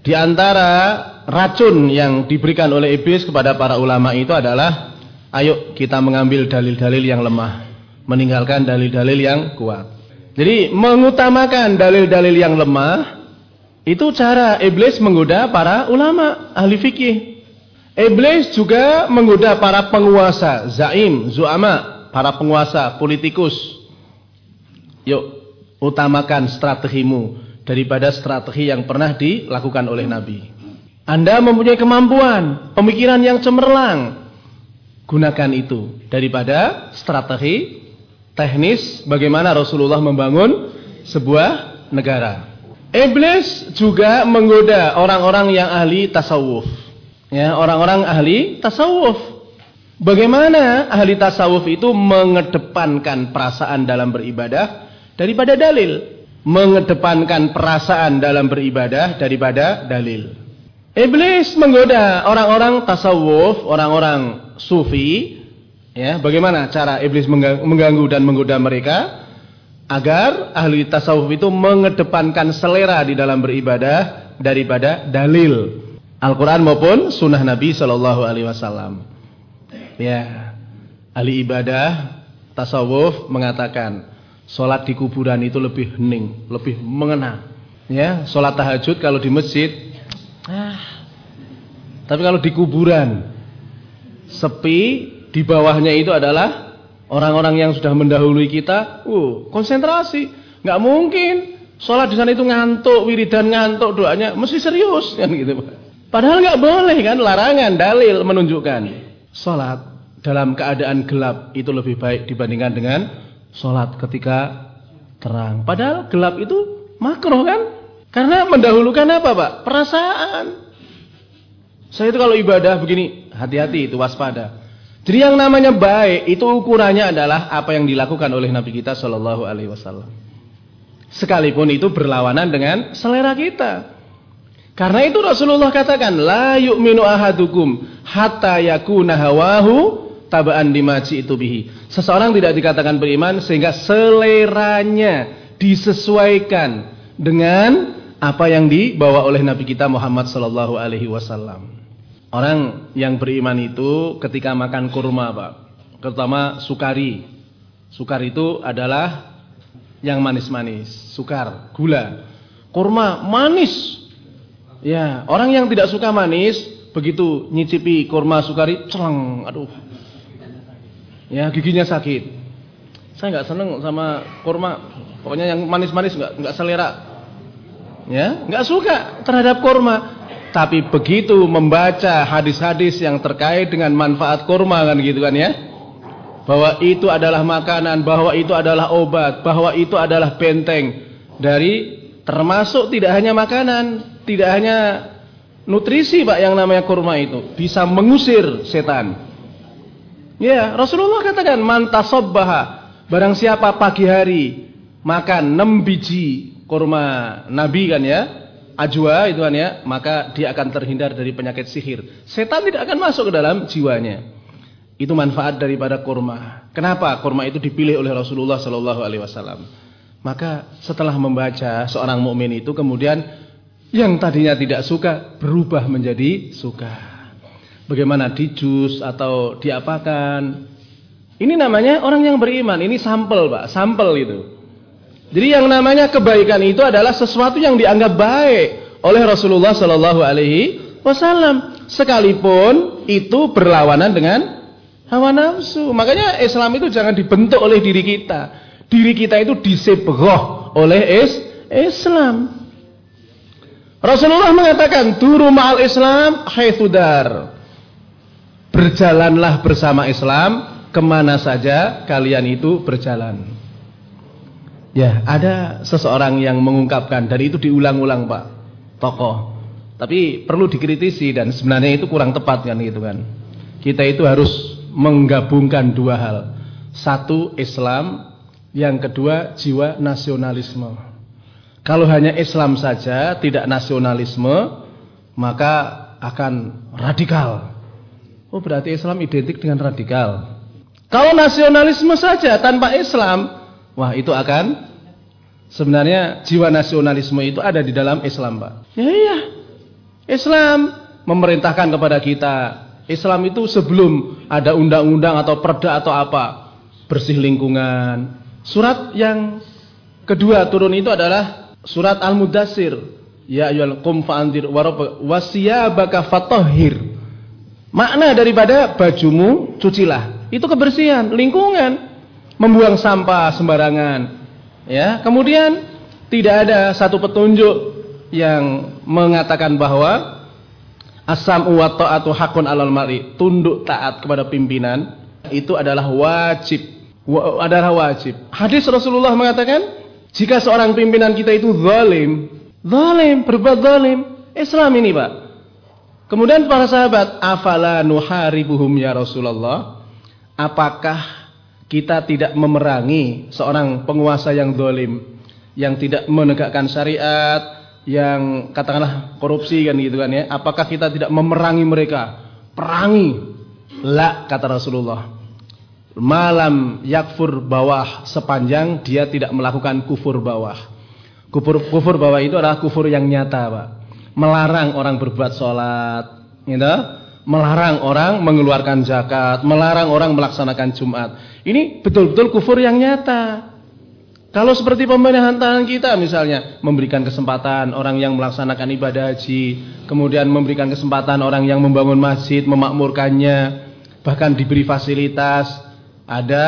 Di antara racun yang diberikan oleh iblis kepada para ulama itu adalah ayo kita mengambil dalil-dalil yang lemah, meninggalkan dalil-dalil yang kuat. Jadi mengutamakan dalil-dalil yang lemah itu cara iblis menggoda para ulama ahli fikih. Iblis juga menggoda para penguasa, zaim, zuama, para penguasa, politikus. Yuk, utamakan strategimu daripada strategi yang pernah dilakukan oleh Nabi. Anda mempunyai kemampuan, pemikiran yang cemerlang. Gunakan itu daripada strategi teknis bagaimana Rasulullah membangun sebuah negara. Iblis juga menggoda orang-orang yang ahli tasawuf. Ya, orang-orang ahli tasawuf. Bagaimana ahli tasawuf itu mengedepankan perasaan dalam beribadah daripada dalil. Mengedepankan perasaan dalam beribadah daripada dalil. Iblis menggoda orang-orang tasawuf, orang-orang sufi Ya, bagaimana cara iblis mengganggu dan menggoda mereka agar ahli tasawuf itu mengedepankan selera di dalam beribadah daripada dalil Al-Quran maupun Sunnah Nabi Shallallahu Alaihi Wasallam. Ya, ahli ibadah tasawuf mengatakan sholat di kuburan itu lebih hening, lebih mengena. Ya, sholat tahajud kalau di masjid, ah, tapi kalau di kuburan sepi di bawahnya itu adalah orang-orang yang sudah mendahului kita. Uh, konsentrasi. Nggak mungkin sholat di sana itu ngantuk, wiridan ngantuk, doanya mesti serius kan gitu. Padahal nggak boleh kan, larangan, dalil menunjukkan sholat dalam keadaan gelap itu lebih baik dibandingkan dengan sholat ketika terang. Padahal gelap itu makro kan? Karena mendahulukan apa pak? Perasaan. Saya itu kalau ibadah begini, hati-hati itu waspada. Jadi yang namanya baik itu ukurannya adalah apa yang dilakukan oleh Nabi kita Shallallahu Alaihi Wasallam. Sekalipun itu berlawanan dengan selera kita. Karena itu Rasulullah katakan, la yu'minu ahadukum hatta yakuna hawahu tabaan dimaji itu bihi. Seseorang tidak dikatakan beriman sehingga seleranya disesuaikan dengan apa yang dibawa oleh Nabi kita Muhammad Sallallahu Alaihi Wasallam. Orang yang beriman itu ketika makan kurma, Pak, terutama sukari. Sukar itu adalah yang manis-manis, sukar, gula. Kurma manis. Ya, orang yang tidak suka manis, begitu nyicipi kurma sukari, celeng, aduh. Ya, giginya sakit. Saya nggak seneng sama kurma. Pokoknya yang manis-manis nggak nggak selera. Ya, nggak suka terhadap kurma. Tapi begitu membaca hadis-hadis yang terkait dengan manfaat kurma kan gitu kan ya. Bahwa itu adalah makanan, bahwa itu adalah obat, bahwa itu adalah benteng dari termasuk tidak hanya makanan, tidak hanya nutrisi Pak yang namanya kurma itu. Bisa mengusir setan. Ya, Rasulullah katakan mantasobbaha. Barang siapa pagi hari makan 6 biji kurma Nabi kan ya. Ajwa itu kan ya, maka dia akan terhindar dari penyakit sihir. Setan tidak akan masuk ke dalam jiwanya. Itu manfaat daripada kurma. Kenapa kurma itu dipilih oleh Rasulullah Shallallahu Alaihi Wasallam? Maka setelah membaca seorang mukmin itu kemudian yang tadinya tidak suka berubah menjadi suka. Bagaimana di jus atau diapakan? Ini namanya orang yang beriman. Ini sampel, Pak. Sampel itu. Jadi yang namanya kebaikan itu adalah sesuatu yang dianggap baik oleh Rasulullah Shallallahu Alaihi Wasallam. Sekalipun itu berlawanan dengan hawa nafsu. Makanya Islam itu jangan dibentuk oleh diri kita diri kita itu disebroh oleh is Islam. Rasulullah mengatakan, "Turu ma'al Islam haitsudar." Berjalanlah bersama Islam ke mana saja kalian itu berjalan. Ya, ada seseorang yang mengungkapkan dan itu diulang-ulang, Pak. Tokoh. Tapi perlu dikritisi dan sebenarnya itu kurang tepat kan gitu kan. Kita itu harus menggabungkan dua hal. Satu Islam, yang kedua, jiwa nasionalisme. Kalau hanya Islam saja, tidak nasionalisme, maka akan radikal. Oh, berarti Islam identik dengan radikal. Kalau nasionalisme saja tanpa Islam, wah itu akan sebenarnya jiwa nasionalisme itu ada di dalam Islam, Pak. Ya iya. Islam memerintahkan kepada kita. Islam itu sebelum ada undang-undang atau perda atau apa, bersih lingkungan, Surat yang kedua turun itu adalah surat Al-Mudassir. Ya ayyuhal qum fa'andir wasiyabaka fatahhir. Makna daripada bajumu cucilah. Itu kebersihan, lingkungan. Membuang sampah sembarangan. Ya, kemudian tidak ada satu petunjuk yang mengatakan bahwa asam wa ta'atu hakun alal mari, tunduk taat kepada pimpinan itu adalah wajib adalah wajib. Hadis Rasulullah mengatakan, jika seorang pimpinan kita itu zalim, zalim, berbuat zalim, Islam ini, Pak. Kemudian para sahabat, afala nuharibuhum ya Rasulullah? Apakah kita tidak memerangi seorang penguasa yang zalim, yang tidak menegakkan syariat, yang katakanlah korupsi kan gitu kan ya? Apakah kita tidak memerangi mereka? Perangi. La kata Rasulullah malam yakfur bawah sepanjang dia tidak melakukan kufur bawah. Kufur kufur bawah itu adalah kufur yang nyata, Pak. Melarang orang berbuat sholat, gitu? melarang orang mengeluarkan zakat, melarang orang melaksanakan Jumat. Ini betul-betul kufur yang nyata. Kalau seperti pemerintahan kita misalnya memberikan kesempatan orang yang melaksanakan ibadah haji, kemudian memberikan kesempatan orang yang membangun masjid, memakmurkannya, bahkan diberi fasilitas, ada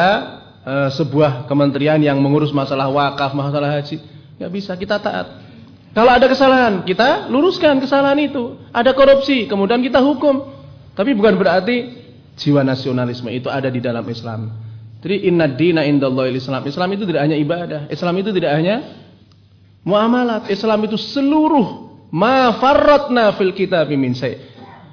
e, sebuah kementerian yang mengurus masalah wakaf, masalah haji, nggak bisa kita taat. Kalau ada kesalahan, kita luruskan kesalahan itu. Ada korupsi, kemudian kita hukum. Tapi bukan berarti jiwa nasionalisme itu ada di dalam Islam. Jadi inna dina indallahil Islam. Islam itu tidak hanya ibadah. Islam itu tidak hanya muamalat. Islam itu seluruh ma farratna fil kitab min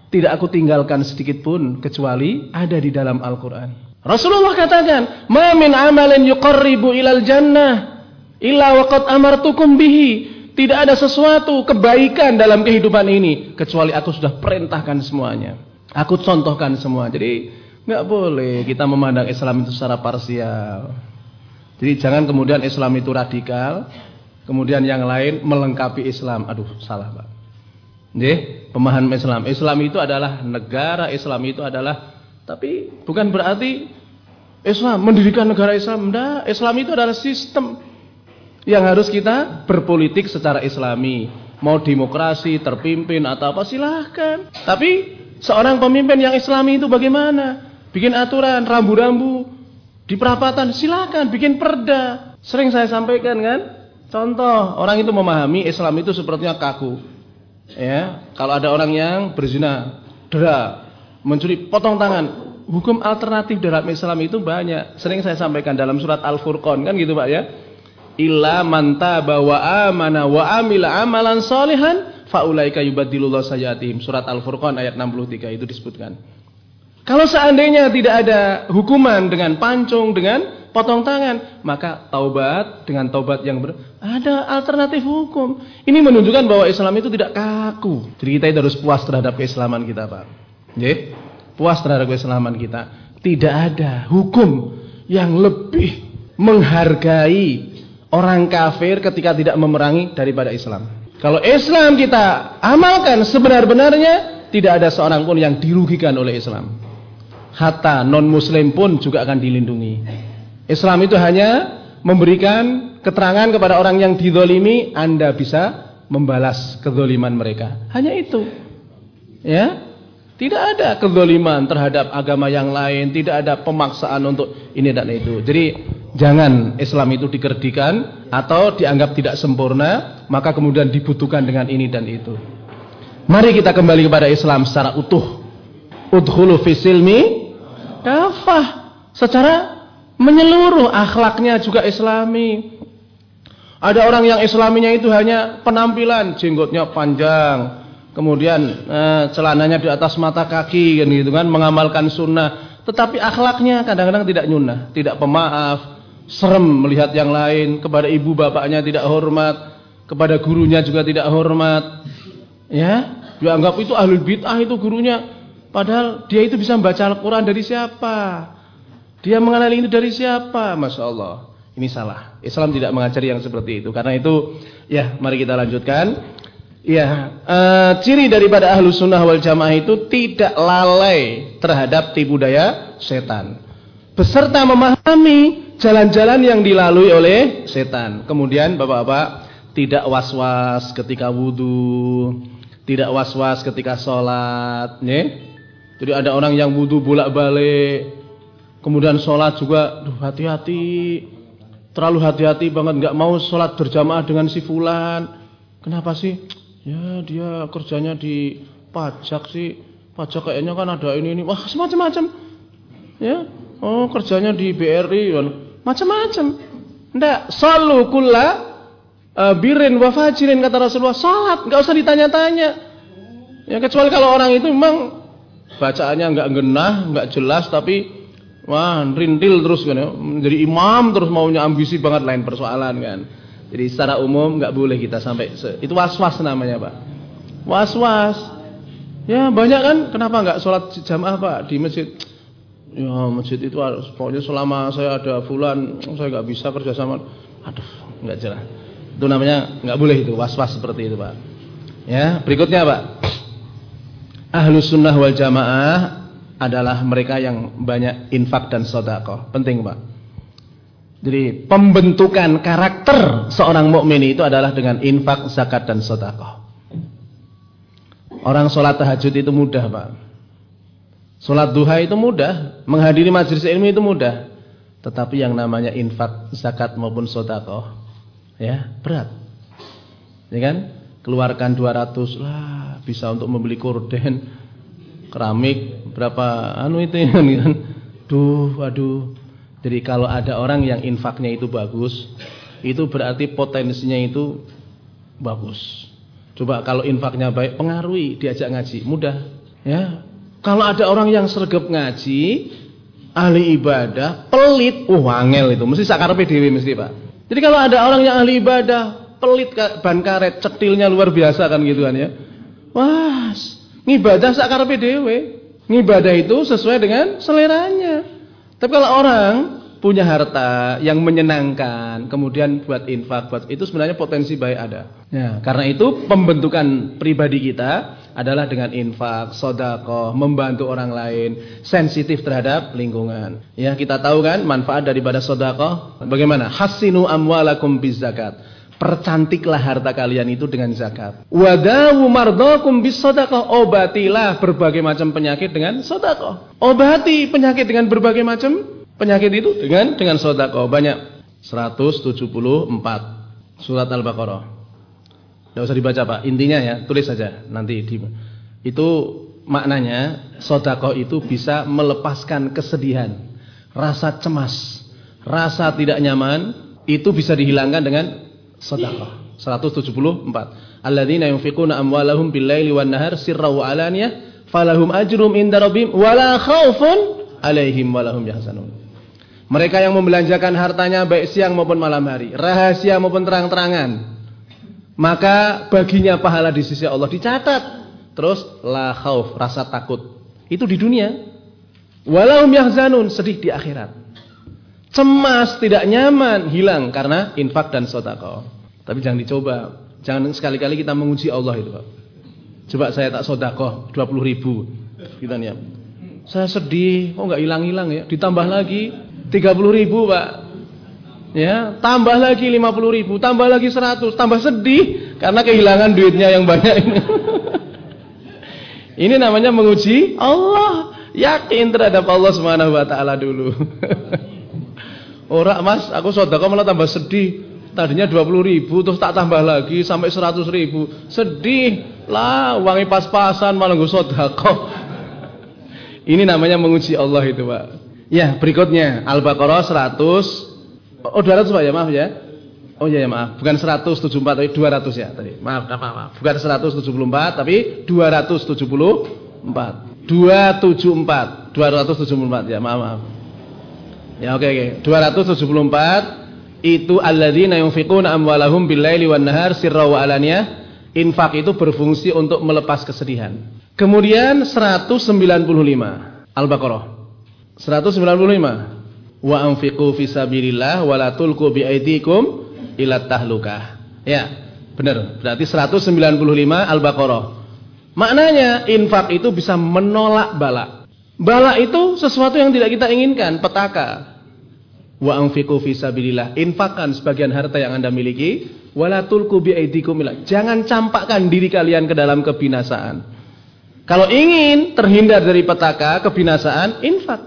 Tidak aku tinggalkan sedikit pun kecuali ada di dalam Al-Qur'an. Rasulullah katakan, "Ma min amalin yuqarribu ilal jannah illa waqad amartukum bihi." Tidak ada sesuatu kebaikan dalam kehidupan ini kecuali aku sudah perintahkan semuanya. Aku contohkan semua. Jadi nggak boleh kita memandang Islam itu secara parsial. Jadi jangan kemudian Islam itu radikal, kemudian yang lain melengkapi Islam. Aduh, salah, Pak. Jadi, pemahaman Islam. Islam itu adalah negara, Islam itu adalah tapi bukan berarti Islam mendirikan negara Islam. Enggak, Islam itu adalah sistem yang harus kita berpolitik secara islami. Mau demokrasi, terpimpin atau apa silahkan. Tapi seorang pemimpin yang islami itu bagaimana? Bikin aturan, rambu-rambu di perapatan silahkan. Bikin perda. Sering saya sampaikan kan? Contoh, orang itu memahami Islam itu sepertinya kaku. Ya, kalau ada orang yang berzina, dera, mencuri potong tangan. Hukum alternatif dalam Islam itu banyak. Sering saya sampaikan dalam surat Al-Furqan kan gitu Pak ya. Illa manta bawa amana wa amila amalan solihan faulaika yubaddilullahu sayyatihim. Surat Al-Furqan ayat 63 itu disebutkan. Kalau seandainya tidak ada hukuman dengan pancung, dengan potong tangan, maka taubat dengan taubat yang ber ada alternatif hukum. Ini menunjukkan bahwa Islam itu tidak kaku. Jadi kita harus puas terhadap keislaman kita, Pak. Puas terhadap keislaman kita. Tidak ada hukum yang lebih menghargai orang kafir ketika tidak memerangi daripada Islam. Kalau Islam kita amalkan sebenar-benarnya, tidak ada seorang pun yang dirugikan oleh Islam hatta non muslim pun juga akan dilindungi. Islam itu hanya memberikan keterangan kepada orang yang didolimi, Anda bisa membalas kedoliman mereka. Hanya itu. Ya, tidak ada kedoliman terhadap agama yang lain, tidak ada pemaksaan untuk ini dan itu. Jadi jangan Islam itu dikerdikan atau dianggap tidak sempurna, maka kemudian dibutuhkan dengan ini dan itu. Mari kita kembali kepada Islam secara utuh. Udhulu fisilmi kafah. Secara menyeluruh akhlaknya juga islami. Ada orang yang islaminya itu hanya penampilan jenggotnya panjang. Kemudian eh, celananya di atas mata kaki kan gitu kan mengamalkan sunnah. Tetapi akhlaknya kadang-kadang tidak nyunah tidak pemaaf serem melihat yang lain. Kepada ibu bapaknya tidak hormat kepada gurunya juga tidak hormat. Ya dianggap itu ahli bid'ah itu gurunya Padahal dia itu bisa membaca Al-Quran dari siapa? Dia mengenali ini dari siapa? Masya Allah. Ini salah. Islam tidak mengajari yang seperti itu. Karena itu, ya mari kita lanjutkan. Ya, uh, ciri daripada ahlu sunnah wal jamaah itu tidak lalai terhadap tipu daya setan. Beserta memahami jalan-jalan yang dilalui oleh setan. Kemudian bapak-bapak tidak was-was ketika wudhu, tidak was-was ketika sholat, nih jadi ada orang yang wudhu bolak-balik, kemudian sholat juga, hati-hati, terlalu hati-hati banget, nggak mau sholat berjamaah dengan si fulan. Kenapa sih? Ya dia kerjanya di pajak sih, pajak kayaknya kan ada ini ini, wah semacam-macam. Ya, oh kerjanya di BRI, macam-macam. Ndak, selalu kula uh, birin wafajirin kata Rasulullah, sholat nggak usah ditanya-tanya. Ya kecuali kalau orang itu memang bacaannya nggak genah, nggak jelas tapi wah rintil terus kan ya. Menjadi imam terus maunya ambisi banget lain persoalan kan. Jadi secara umum nggak boleh kita sampai itu was-was namanya, Pak. Was-was. Ya banyak kan kenapa nggak sholat jamaah Pak di masjid? Ya masjid itu harus pokoknya selama saya ada fulan saya nggak bisa kerja sama. Aduh nggak jelas. Itu namanya nggak boleh itu was-was seperti itu Pak. Ya berikutnya Pak. Ahlu sunnah wal jamaah adalah mereka yang banyak infak dan sodakoh. Penting pak. Jadi pembentukan karakter seorang mukmin itu adalah dengan infak, zakat dan sodakoh. Orang sholat tahajud itu mudah pak. Sholat duha itu mudah. Menghadiri majelis ilmu itu mudah. Tetapi yang namanya infak, zakat maupun sodakoh. Ya berat. Ya kan? Keluarkan 200 lah bisa untuk membeli korden. Keramik berapa? Anu itu kan. Duh waduh. Jadi kalau ada orang yang infaknya itu bagus itu berarti potensinya itu bagus. Coba kalau infaknya baik pengaruhi diajak ngaji. Mudah ya. Kalau ada orang yang sergap ngaji ahli ibadah pelit. Oh wangel itu. Mesti sakar PDW mesti Pak. Jadi kalau ada orang yang ahli ibadah pelit ban karet cetilnya luar biasa kan gitu kan ya Wah, ngibadah sakarepe dhewe. Ngibadah itu sesuai dengan seleranya. Tapi kalau orang punya harta yang menyenangkan, kemudian buat infak, buat itu sebenarnya potensi baik ada. Ya, karena itu pembentukan pribadi kita adalah dengan infak, sodako, membantu orang lain, sensitif terhadap lingkungan. Ya, kita tahu kan manfaat daripada sodako. Bagaimana? Hasinu amwalakum bizakat. Percantiklah harta kalian itu dengan zakat. Wadawu mardakum bis sedekah. Obatilah berbagai macam penyakit dengan sedekah. Obati penyakit dengan berbagai macam penyakit itu dengan dengan sedekah. Banyak 174 surat Al-Baqarah. Tidak usah dibaca Pak. Intinya ya, tulis saja nanti di itu maknanya sedekah itu bisa melepaskan kesedihan, rasa cemas, rasa tidak nyaman itu bisa dihilangkan dengan sedekah. 174. Alladzina yunfiquna amwalahum bil-laili wan-nahar sirran wa alaniyah falahum ajrum inda rabbihim wala khaufun alaihim walahum yahzanun. Mereka yang membelanjakan hartanya baik siang maupun malam hari, rahasia maupun terang-terangan, maka baginya pahala di sisi Allah dicatat. Terus la khauf, rasa takut. Itu di dunia. Walahum yahzanun, sedih di akhirat. Cemas, tidak nyaman, hilang karena infak dan sodako. Tapi jangan dicoba. Jangan sekali-kali kita menguji Allah itu Pak. Coba saya tak sodako 20 ribu. Kita nih. Saya sedih, kok nggak hilang-hilang ya. Ditambah lagi 30 ribu Pak. Ya, tambah lagi 50 ribu, tambah lagi 100, tambah sedih karena kehilangan duitnya yang banyak ini. ini namanya menguji Allah. Yakin terhadap Allah Subhanahu wa dulu. Ora mas, aku sodako malah tambah sedih. Tadinya 20 ribu, terus tak tambah lagi sampai 100 ribu. Sedih. Lah, uangnya pas-pasan malah gue sodako. Ini namanya menguji Allah itu pak. Ya berikutnya. Al-Baqarah 100 Oh 200 pak ya? Maaf ya. Oh iya ya maaf. Bukan 174 tapi 200 ya tadi. Maaf maaf, maaf. bukan 174 tapi 274 274 274 ya. Maaf maaf Ya oke okay, oke. Okay. 274 itu alladzina yunfiquna amwalahum bil-laili wan-nahar sirra wa alaniyah. Infak itu berfungsi untuk melepas kesedihan. Kemudian 195 Al-Baqarah. 195 Wa anfiqu fi sabilillah wa la tulqu bi aydikum ila tahlukah. Ya, benar. Berarti 195 Al-Baqarah. Maknanya infak itu bisa menolak bala. Bala itu sesuatu yang tidak kita inginkan, petaka. Wa anfiqu fi sabilillah. Infakkan sebagian harta yang Anda miliki, wala tulqu bi aydikum Jangan campakkan diri kalian ke dalam kebinasaan. Kalau ingin terhindar dari petaka, kebinasaan, infak.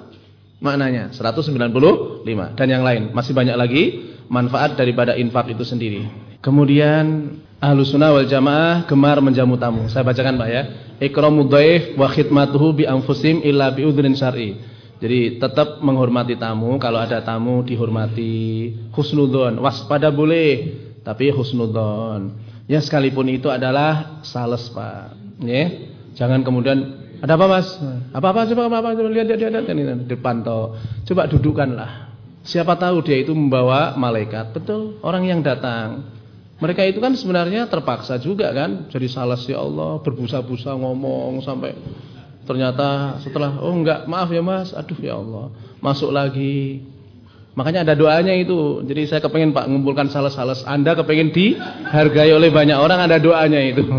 Maknanya 195 dan yang lain, masih banyak lagi manfaat daripada infak itu sendiri. Kemudian Ahlu sunnah wal jamaah gemar menjamu tamu. Saya bacakan Pak ya. Ikramu dhaif wa khidmatuhu bi anfusim illa bi udhrin syar'i. Jadi tetap menghormati tamu. Kalau ada tamu dihormati. Husnudon. Waspada boleh. Tapi husnudon. Ya sekalipun itu adalah sales Pak. Ya. Jangan kemudian ada apa mas? Apa-apa coba apa-apa coba lihat lihat lihat depan toh. Coba dudukkanlah. Siapa tahu dia itu membawa malaikat. Betul. Orang yang datang mereka itu kan sebenarnya terpaksa juga kan jadi salah si Allah berbusa-busa ngomong sampai ternyata setelah oh enggak maaf ya mas. Aduh ya Allah masuk lagi. Makanya ada doanya itu. Jadi saya kepengen pak mengumpulkan salas-salas anda kepengen dihargai oleh banyak orang ada doanya itu.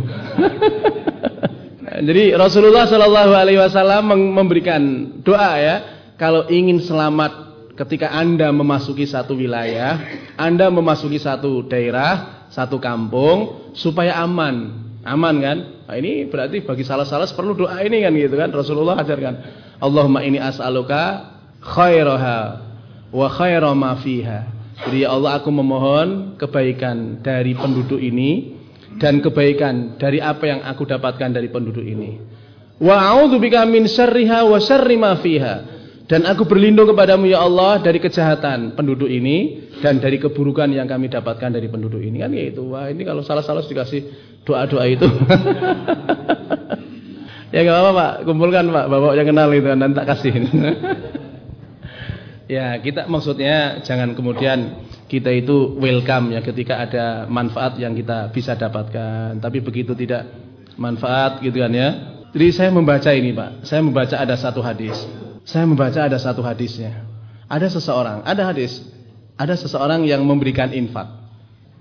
Jadi Rasulullah Shallallahu Alaihi Wasallam memberikan doa ya. Kalau ingin selamat ketika anda memasuki satu wilayah anda memasuki satu daerah satu kampung supaya aman. Aman kan? Nah, ini berarti bagi salah-salah perlu doa ini kan gitu kan. Rasulullah ajarkan. Allahumma ini as'aluka khairaha wa khaira ma fiha. Jadi ya Allah aku memohon kebaikan dari penduduk ini dan kebaikan dari apa yang aku dapatkan dari penduduk ini. Wa min syarriha wa syarri. Dan aku berlindung kepadamu ya Allah dari kejahatan penduduk ini dan dari keburukan yang kami dapatkan dari penduduk ini. Kan gitu. Wah, ini kalau salah-salah dikasih doa-doa itu. ya enggak apa-apa, Pak. Kumpulkan, Pak. Bapak yang kenal itu nanti tak kasihin. ya, kita maksudnya jangan kemudian kita itu welcome ya ketika ada manfaat yang kita bisa dapatkan. Tapi begitu tidak manfaat gitu kan ya. Jadi saya membaca ini, Pak. Saya membaca ada satu hadis. Saya membaca ada satu hadisnya. Ada seseorang, ada hadis. Ada seseorang yang memberikan infak.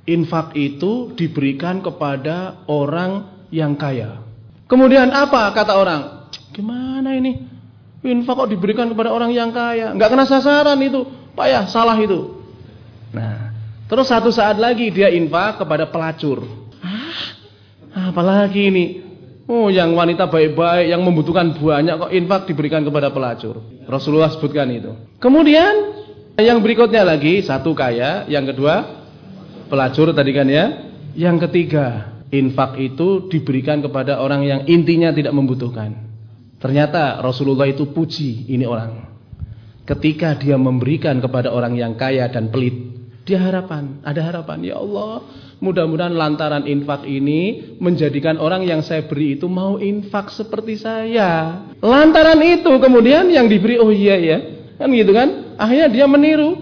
Infak itu diberikan kepada orang yang kaya. Kemudian apa kata orang? Gimana ini? Infak kok diberikan kepada orang yang kaya? Enggak kena sasaran itu. Pak ya, salah itu. Nah, terus satu saat lagi dia infak kepada pelacur. Ah, apalagi ini? Oh, yang wanita baik-baik yang membutuhkan banyak kok infak diberikan kepada pelacur. Rasulullah sebutkan itu. Kemudian yang berikutnya lagi satu kaya, yang kedua pelacur tadi kan ya. Yang ketiga, infak itu diberikan kepada orang yang intinya tidak membutuhkan. Ternyata Rasulullah itu puji ini orang. Ketika dia memberikan kepada orang yang kaya dan pelit, Dia harapan, ada harapan. Ya Allah, mudah-mudahan lantaran infak ini menjadikan orang yang saya beri itu mau infak seperti saya. Lantaran itu kemudian yang diberi, oh iya ya, kan gitu kan? Akhirnya dia meniru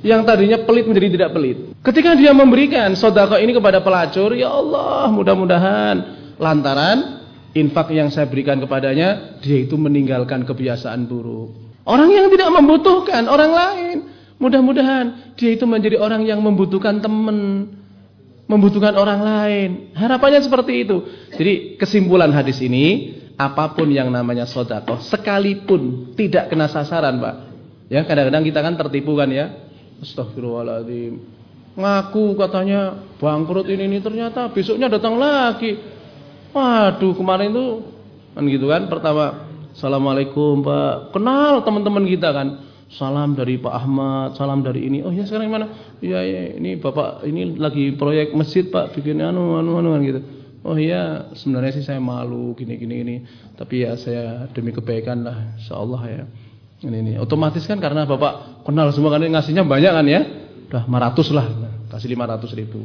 yang tadinya pelit menjadi tidak pelit. Ketika dia memberikan sodako ini kepada pelacur, ya Allah, mudah-mudahan lantaran infak yang saya berikan kepadanya, dia itu meninggalkan kebiasaan buruk. Orang yang tidak membutuhkan orang lain, Mudah-mudahan dia itu menjadi orang yang membutuhkan teman, membutuhkan orang lain. Harapannya seperti itu. Jadi kesimpulan hadis ini, apa pun yang namanya sodako, sekalipun tidak kena sasaran, Pak. Ya kadang-kadang kita kan tertipu kan ya. Astagfirullahaladzim. Ngaku katanya bangkrut ini ini ternyata besoknya datang lagi. Waduh kemarin tuh kan gitu kan. Pertama, assalamualaikum Pak. Kenal teman-teman kita kan salam dari Pak Ahmad, salam dari ini. Oh ya sekarang mana? Iya ya, ini Bapak ini lagi proyek masjid Pak, bikin anu anu anu gitu. Oh iya, sebenarnya sih saya malu gini gini ini. Tapi ya saya demi kebaikan lah, insyaallah ya. Ini ini. Otomatis kan karena Bapak kenal semua kan ngasihnya banyak kan ya. Udah 500 lah, kasih 500 ribu.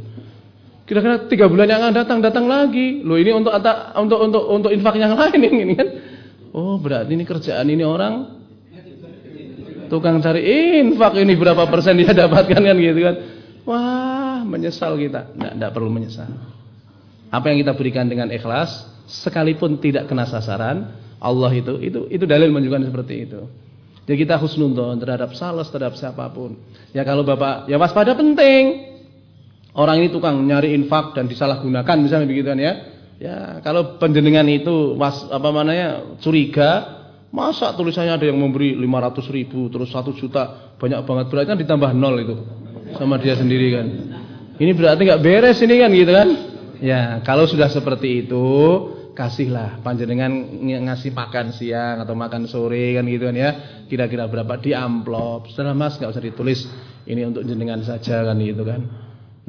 Kira-kira tiga bulan yang akan datang datang lagi. Loh ini untuk untuk untuk untuk infak yang lain ini kan. Oh berarti ini kerjaan ini orang tukang cari infak ini berapa persen dia dapatkan kan gitu kan. Wah, menyesal kita. Tidak perlu menyesal. Apa yang kita berikan dengan ikhlas, sekalipun tidak kena sasaran, Allah itu itu itu dalil menunjukkan seperti itu. Jadi kita husnudon terhadap sales terhadap siapa pun. Ya kalau Bapak, ya waspada penting. Orang ini tukang nyari infak dan disalahgunakan misalnya begitu kan ya. Ya, kalau penjenengan itu was apa namanya curiga, Masa tulisannya ada yang memberi 500 ribu terus 1 juta banyak banget. Berarti kan ditambah nol itu sama dia sendiri kan. Ini berarti nggak beres ini kan gitu kan? Ya kalau sudah seperti itu kasihlah panjenengan ngasih makan siang atau makan sore kan gitu kan ya. Kira-kira berapa di amplop setelah mas nggak usah ditulis ini untuk jenengan saja kan gitu kan.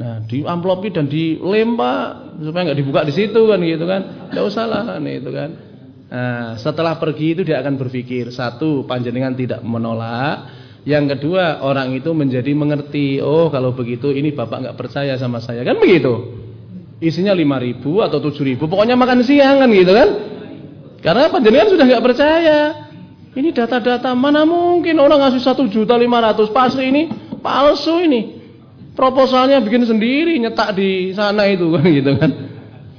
Nah di amplopi dan dilem pak supaya nggak dibuka di situ kan gitu kan. Nggak usah lah kan itu kan Nah, setelah pergi itu dia akan berpikir satu panjenengan tidak menolak, yang kedua orang itu menjadi mengerti oh kalau begitu ini bapak nggak percaya sama saya kan begitu. Isinya lima ribu atau tujuh ribu, pokoknya makan siang kan gitu kan? Karena panjenengan sudah nggak percaya. Ini data-data mana mungkin orang ngasih satu juta lima ratus pasti ini palsu ini. Proposalnya bikin sendiri nyetak di sana itu kan gitu kan.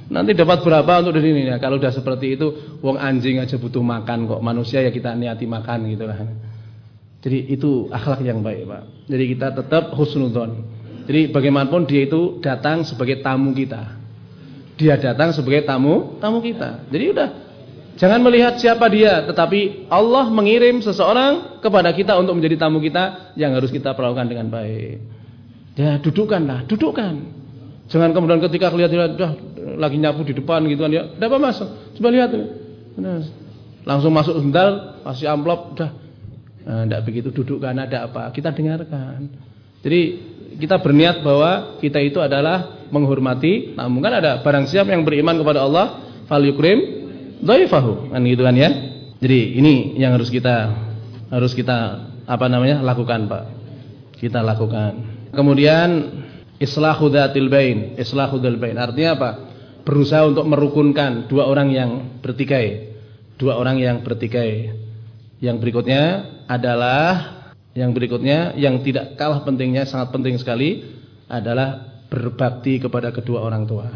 Nanti dapat berapa untuk di sini ya. Kalau udah seperti itu, wong anjing aja butuh makan kok. Manusia ya kita niati makan gitu kan. Jadi itu akhlak yang baik, Pak. Jadi kita tetap husnudzon. Jadi bagaimanapun dia itu datang sebagai tamu kita. Dia datang sebagai tamu, tamu kita. Jadi udah jangan melihat siapa dia, tetapi Allah mengirim seseorang kepada kita untuk menjadi tamu kita yang harus kita perlakukan dengan baik. Ya, dudukkanlah, dudukkan. Jangan kemudian ketika lihat dia udah lagi nyapu di depan gitu kan ya, "Ada apa Mas?" Coba lihat. Nah, langsung masuk sendal, kasih amplop, udah. Nah, enggak begitu duduk kan ada apa? Kita dengarkan. Jadi kita berniat bahwa kita itu adalah menghormati namun kan ada barang siapa yang beriman kepada Allah fal yukrim dhaifahu kan gitu kan ya. Jadi ini yang harus kita harus kita apa namanya lakukan Pak. Kita lakukan. Kemudian Islahu dzatil bain, islahu dzal bain. Artinya apa? Berusaha untuk merukunkan dua orang yang bertikai. Dua orang yang bertikai. Yang berikutnya adalah yang berikutnya yang tidak kalah pentingnya, sangat penting sekali adalah berbakti kepada kedua orang tua.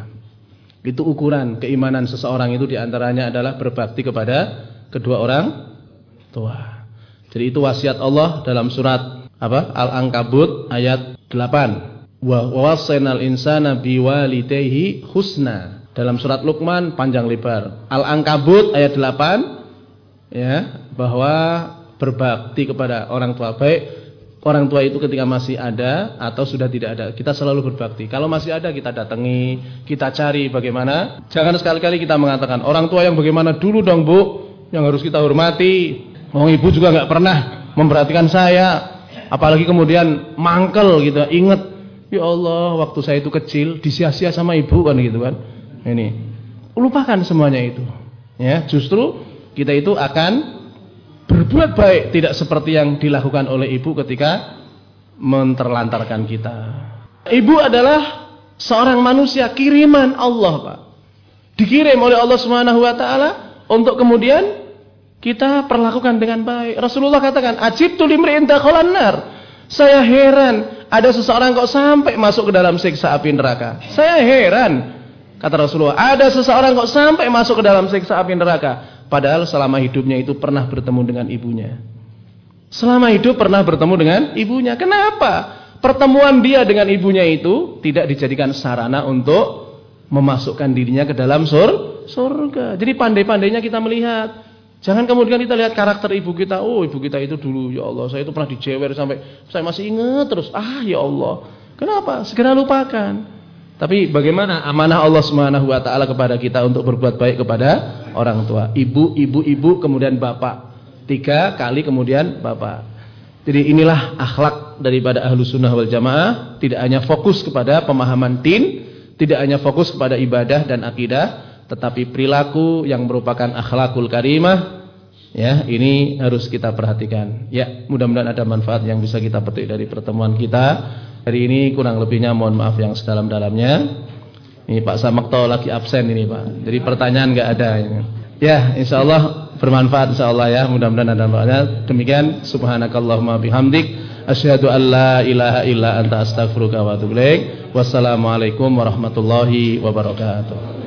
Itu ukuran keimanan seseorang itu di antaranya adalah berbakti kepada kedua orang tua. Jadi itu wasiat Allah dalam surat apa? Al-Ankabut ayat 8 wa wasainal insana biwalidayhi husna. Dalam surat Luqman panjang lebar. Al-Ankabut ayat 8 ya, bahwa berbakti kepada orang tua baik orang tua itu ketika masih ada atau sudah tidak ada, kita selalu berbakti. Kalau masih ada kita datangi, kita cari bagaimana. Jangan sekali-kali kita mengatakan orang tua yang bagaimana dulu dong bu, yang harus kita hormati. Mau ibu juga nggak pernah memperhatikan saya, apalagi kemudian mangkel gitu. Ingat Ya Allah, waktu saya itu kecil disia-sia sama ibu kan gitu kan. Ini. Lupakan semuanya itu. Ya, justru kita itu akan berbuat baik tidak seperti yang dilakukan oleh ibu ketika menterlantarkan kita. Ibu adalah seorang manusia kiriman Allah, Pak. Dikirim oleh Allah Subhanahu wa taala untuk kemudian kita perlakukan dengan baik. Rasulullah katakan, "Ajib dakhalan nar." Saya heran ada seseorang kok sampai masuk ke dalam siksa api neraka. Saya heran. Kata Rasulullah, ada seseorang kok sampai masuk ke dalam siksa api neraka. Padahal selama hidupnya itu pernah bertemu dengan ibunya. Selama hidup pernah bertemu dengan ibunya. Kenapa? Pertemuan dia dengan ibunya itu tidak dijadikan sarana untuk memasukkan dirinya ke dalam sur surga. Jadi pandai-pandainya kita melihat Jangan kemudian kita lihat karakter ibu kita. Oh, ibu kita itu dulu ya Allah, saya itu pernah dijewer sampai saya masih ingat terus. Ah, ya Allah. Kenapa? Segera lupakan. Tapi bagaimana amanah Allah Subhanahu wa taala kepada kita untuk berbuat baik kepada orang tua. Ibu, ibu, ibu, kemudian bapak. Tiga kali kemudian bapak. Jadi inilah akhlak daripada ahlu sunnah wal jamaah. Tidak hanya fokus kepada pemahaman tin, tidak hanya fokus kepada ibadah dan akidah, tetapi perilaku yang merupakan akhlakul karimah ya ini harus kita perhatikan ya mudah-mudahan ada manfaat yang bisa kita petik dari pertemuan kita hari ini kurang lebihnya mohon maaf yang sedalam-dalamnya. Ini Pak Samakto lagi absen ini Pak. Jadi pertanyaan nggak ada ya insya Allah bermanfaat insya Allah ya. Mudah-mudahan ada manfaatnya. Demikian subhanakallahumma bihamdik asyhadu an la ilaha illa anta astaghfiruka wa atubu wassalamualaikum warahmatullahi wabarakatuh